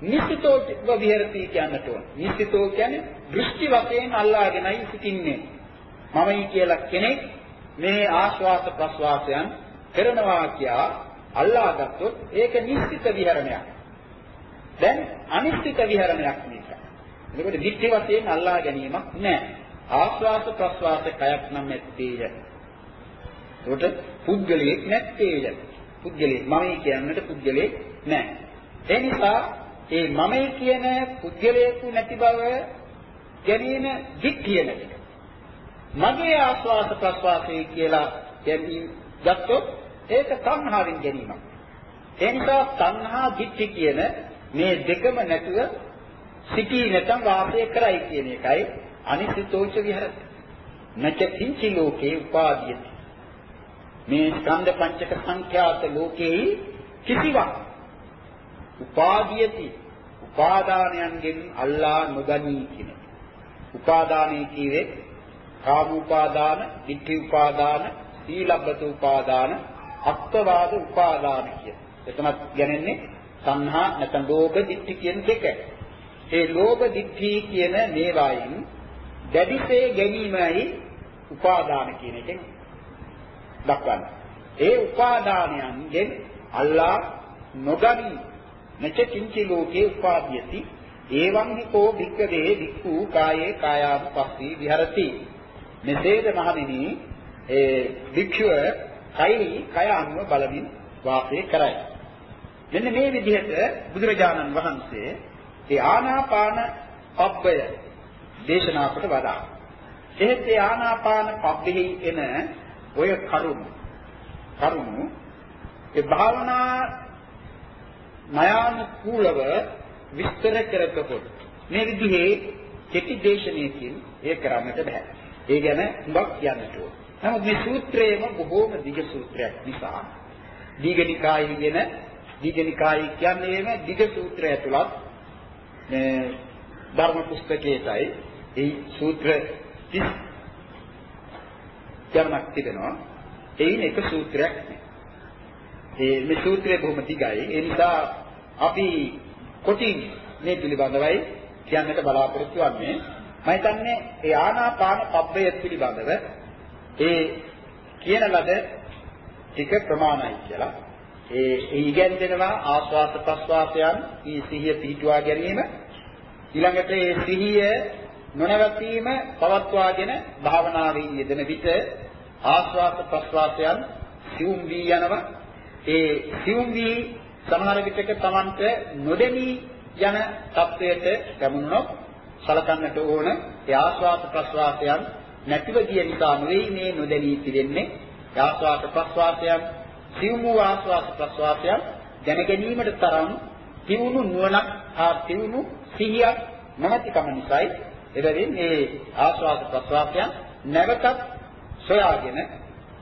නිශ්චිතෝ විහෙරති කියන්නට ඕන. නිශ්චිතෝ කියන්නේ දෘෂ්ටි වශයෙන් අල්ලාගෙනයි සිටින්නේ. මමයි කියලා කෙනෙක් මේ ආශ්වාස ප්‍රශ්වාසයන් කරනවා කියා අල්ලාගත්තොත් ඒක නිශ්චිත විහරණයක්. දැන් අනිශ්චිත විහරණයක් මේක. එතකොට දිට්ඨි වශයෙන් අල්ලා ගැනීමක් නැහැ. ආශ්වාස ප්‍රශ්වාස කයක් නම් නැත්තේය. ඒකට පුද්ගලයෙක් නැත්තේය. පුද්ගලයෙක් මමයි කියන්නට පුද්ගලයෙක් නැහැ. ඒ නිසා ඒ මමයි කියන පුද්ගලයෙකු නැති බව ගැනීම දික්කිය නැති. මගේ ආස්වාද ප්‍රස්වාසය කියලා ගැනීම ගත්තොත් ඒක සංහාවෙන් ගැනීමක්. ඒ නිසා සංහා දික්ටි කියන මේ දෙකම නැතුව සිටී නැත්නම් වාසය කරයි කියන එකයි අනිසිතෝච විහරති. නච කිංචි ලෝකේ උපාදීයති. මේ ස්කන්ධ පංචක සංඛ්‍යාත ලෝකේ කිසිවක් උපාදීයති උපාදානයන්ගෙන් අල්ලා නොගනී කියන එක. උපාදානයේ කීවේ කාම උපාදාන, ditthi උපාදාන, සීලබ්බත උපාදාන, අත්වාද උපාදාන කියන. එතනත් ගැනෙන්නේ සංහා නැත්නම් ලෝභ ditthi කියන දෙක. ඒ ලෝභ ditthi කියන මේවායින් දැඩිසේ ගැනීමයි උපාදාන කියන එකෙන් දක්වන්නේ. ඒ උපාදානයන්ගෙන් අල්ලා නොගනී නච කිංචි ලෝකේ උපාදීයති. එවං හිකෝ භික්කවේ භික්ඛු කායේ කායානුපස්සී විහරති. මෙසේද මහණෙනි ඒ භික්ෂුව කයි කය අනුව බලමින් වාසය කරයි. මෙන්න මේ විදිහට බුදුරජාණන් වහන්සේ ඒ ආනාපාන පබ්බය දේශනා කොට වදා එහෙත් ඒ ආනාපාන පබ්බෙහි එන ඔය කරුණු කරුණු ඒ භාවනා ණයානුකූලව විස්තර කරතකොට මේ විදිහේ කෙටි දේශනාවකින් ඒ කරන්නට බෑ. ඒ ගැන හුඟක් කියන්නට ඕන. නමුත් මේ සූත්‍රයේම බොහෝම දිග සූත්‍රයක් නිසා දීඝනිකායේ කියන දීඝනිකායේ කියන්නේම දිග සූත්‍රය ඇතුළත් මේ ධර්ම පුස්තකයේයි ඒ සූත්‍ර 30 ගණනක් තිබෙනවා. ඒයින් එක සූත්‍රයක් ඒ මේ සූත්‍රය බොහොම දිගයි. ඒ නිසා අපි කොටින් මේ පිළිබඳවයි කියන්නට බලාපොරොත්තු වෙන්නේ. මම හිතන්නේ ඒ ආනාපාන පබ්බය පිළිබඳව ඒ කියන ලද ටික ප්‍රමාණයි කියලා. ඒ ඉගැන්වෙනවා ආස්වාස ප්‍රස්වාසයන් මේ සිහිය පිහිටුවා ගැනීම ඊළඟට ඒ සිහිය නොනවතීම පවත්වාගෙන භාවනාවේ යෙදෙන විට ආස්වාස ප්‍රස්වාසයන් සිවුම් වී යනවා ඒ සිවුම් වී සමහර විටක Tamanට නොදෙනී යන තත්වයට පැමුණොත් සලකන්නට ඕන ඒ ආස්වාද ප්‍රස්වාසයන් නැතිව ගිය නිසා නෙවෙයි මේ නොදැනී තිරෙන්නේ ආස්වාද ප්‍රස්වාසයන් සිව් වූ ආස්වාද ප්‍රස්වාසයන් දැන ගැනීමට තරම් තියුණු නුවණක් හා තියුණු සිහියක් නැතිකම නිසායි එබැවින් මේ ආස්වාද ප්‍රස්වාසයන් නැවතත් සොයාගෙන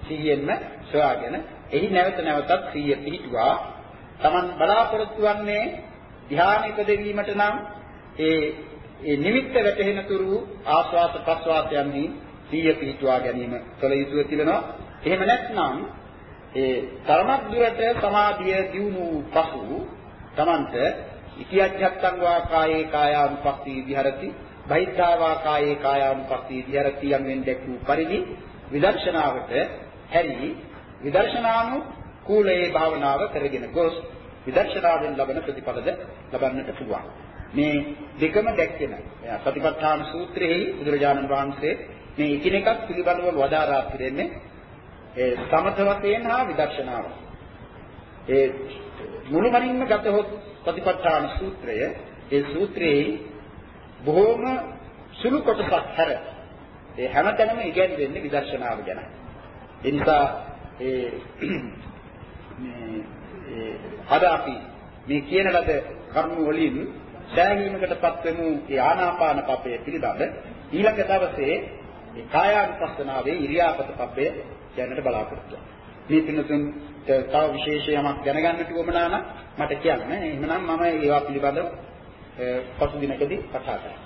සිහියෙන්ම සොයාගෙන එහි නැවත නැවතත් සිහිය පිහිටුවා Taman බලාපොරොත්තු වන්නේ ධ්‍යාන ඉපදවීමට නම් ඒ ඒ නිමිත්ත වැටහෙන තුරු ආස්වාද ප්‍රස්වාසයන්හි සිහිය පිහිටුවා ගැනීම කළ යුතුව තිබෙනවා. එහෙම නැත්නම් ඒ තරමක් දුරට සමාධිය දියුණු පසු තමන්ට ඉතිඅජ්ජත්තං වා කායේ කායානුපස්සී විහෙරති බහිද්ධා වා කායේ කායානුපස්සී විහෙරති යන්ෙන් දැක්වූ පරිදි විදර්ශනාවට හැරි විදර්ශනානු කූලයේ භාවනාව කරගෙන ගොස් විදර්ශනාවෙන් ලබන ප්‍රතිඵලද ලබන්නට පුළුවන්. මේ දෙකම දැක්කෙන. සතිපට්ඨාන සූත්‍රයේ බුදුරජාණන් වහන්සේ මේ එකිනෙකක් පිළිබඳව වදාරා පිළිෙන්නේ ඒ සමත වශයෙන් හා විදර්ශනාව. ඒ මුළුමනින්ම ගතහොත් සතිපට්ඨාන සූත්‍රය ඒ සූත්‍රයේ බොහෝම සුළු කොටසක් හැර ඒ හැමතැනම ඉගැන්වෙන්නේ විදර්ශනාව ගැනයි. ඒ නිසා ඒ මේ අද අපි මේ කියන ලද කර්ම වලින් සෑහීමකටපත් වෙමු ඒ ආනාපාන පපය පිළිබඳ ඊළඟ දවසේ ඒ කායානුපස්සනාවේ ඉරියාපත පබ්බය කියන්නට බලාපොරොත්තු මේ පින්නතුන් තව විශේෂ යමක් දැනගන්නට උවමනා නම් මට කියන්න. එහෙනම් මම ඒවා පිළිබඳව පසු දිනකදී කතා කරනවා.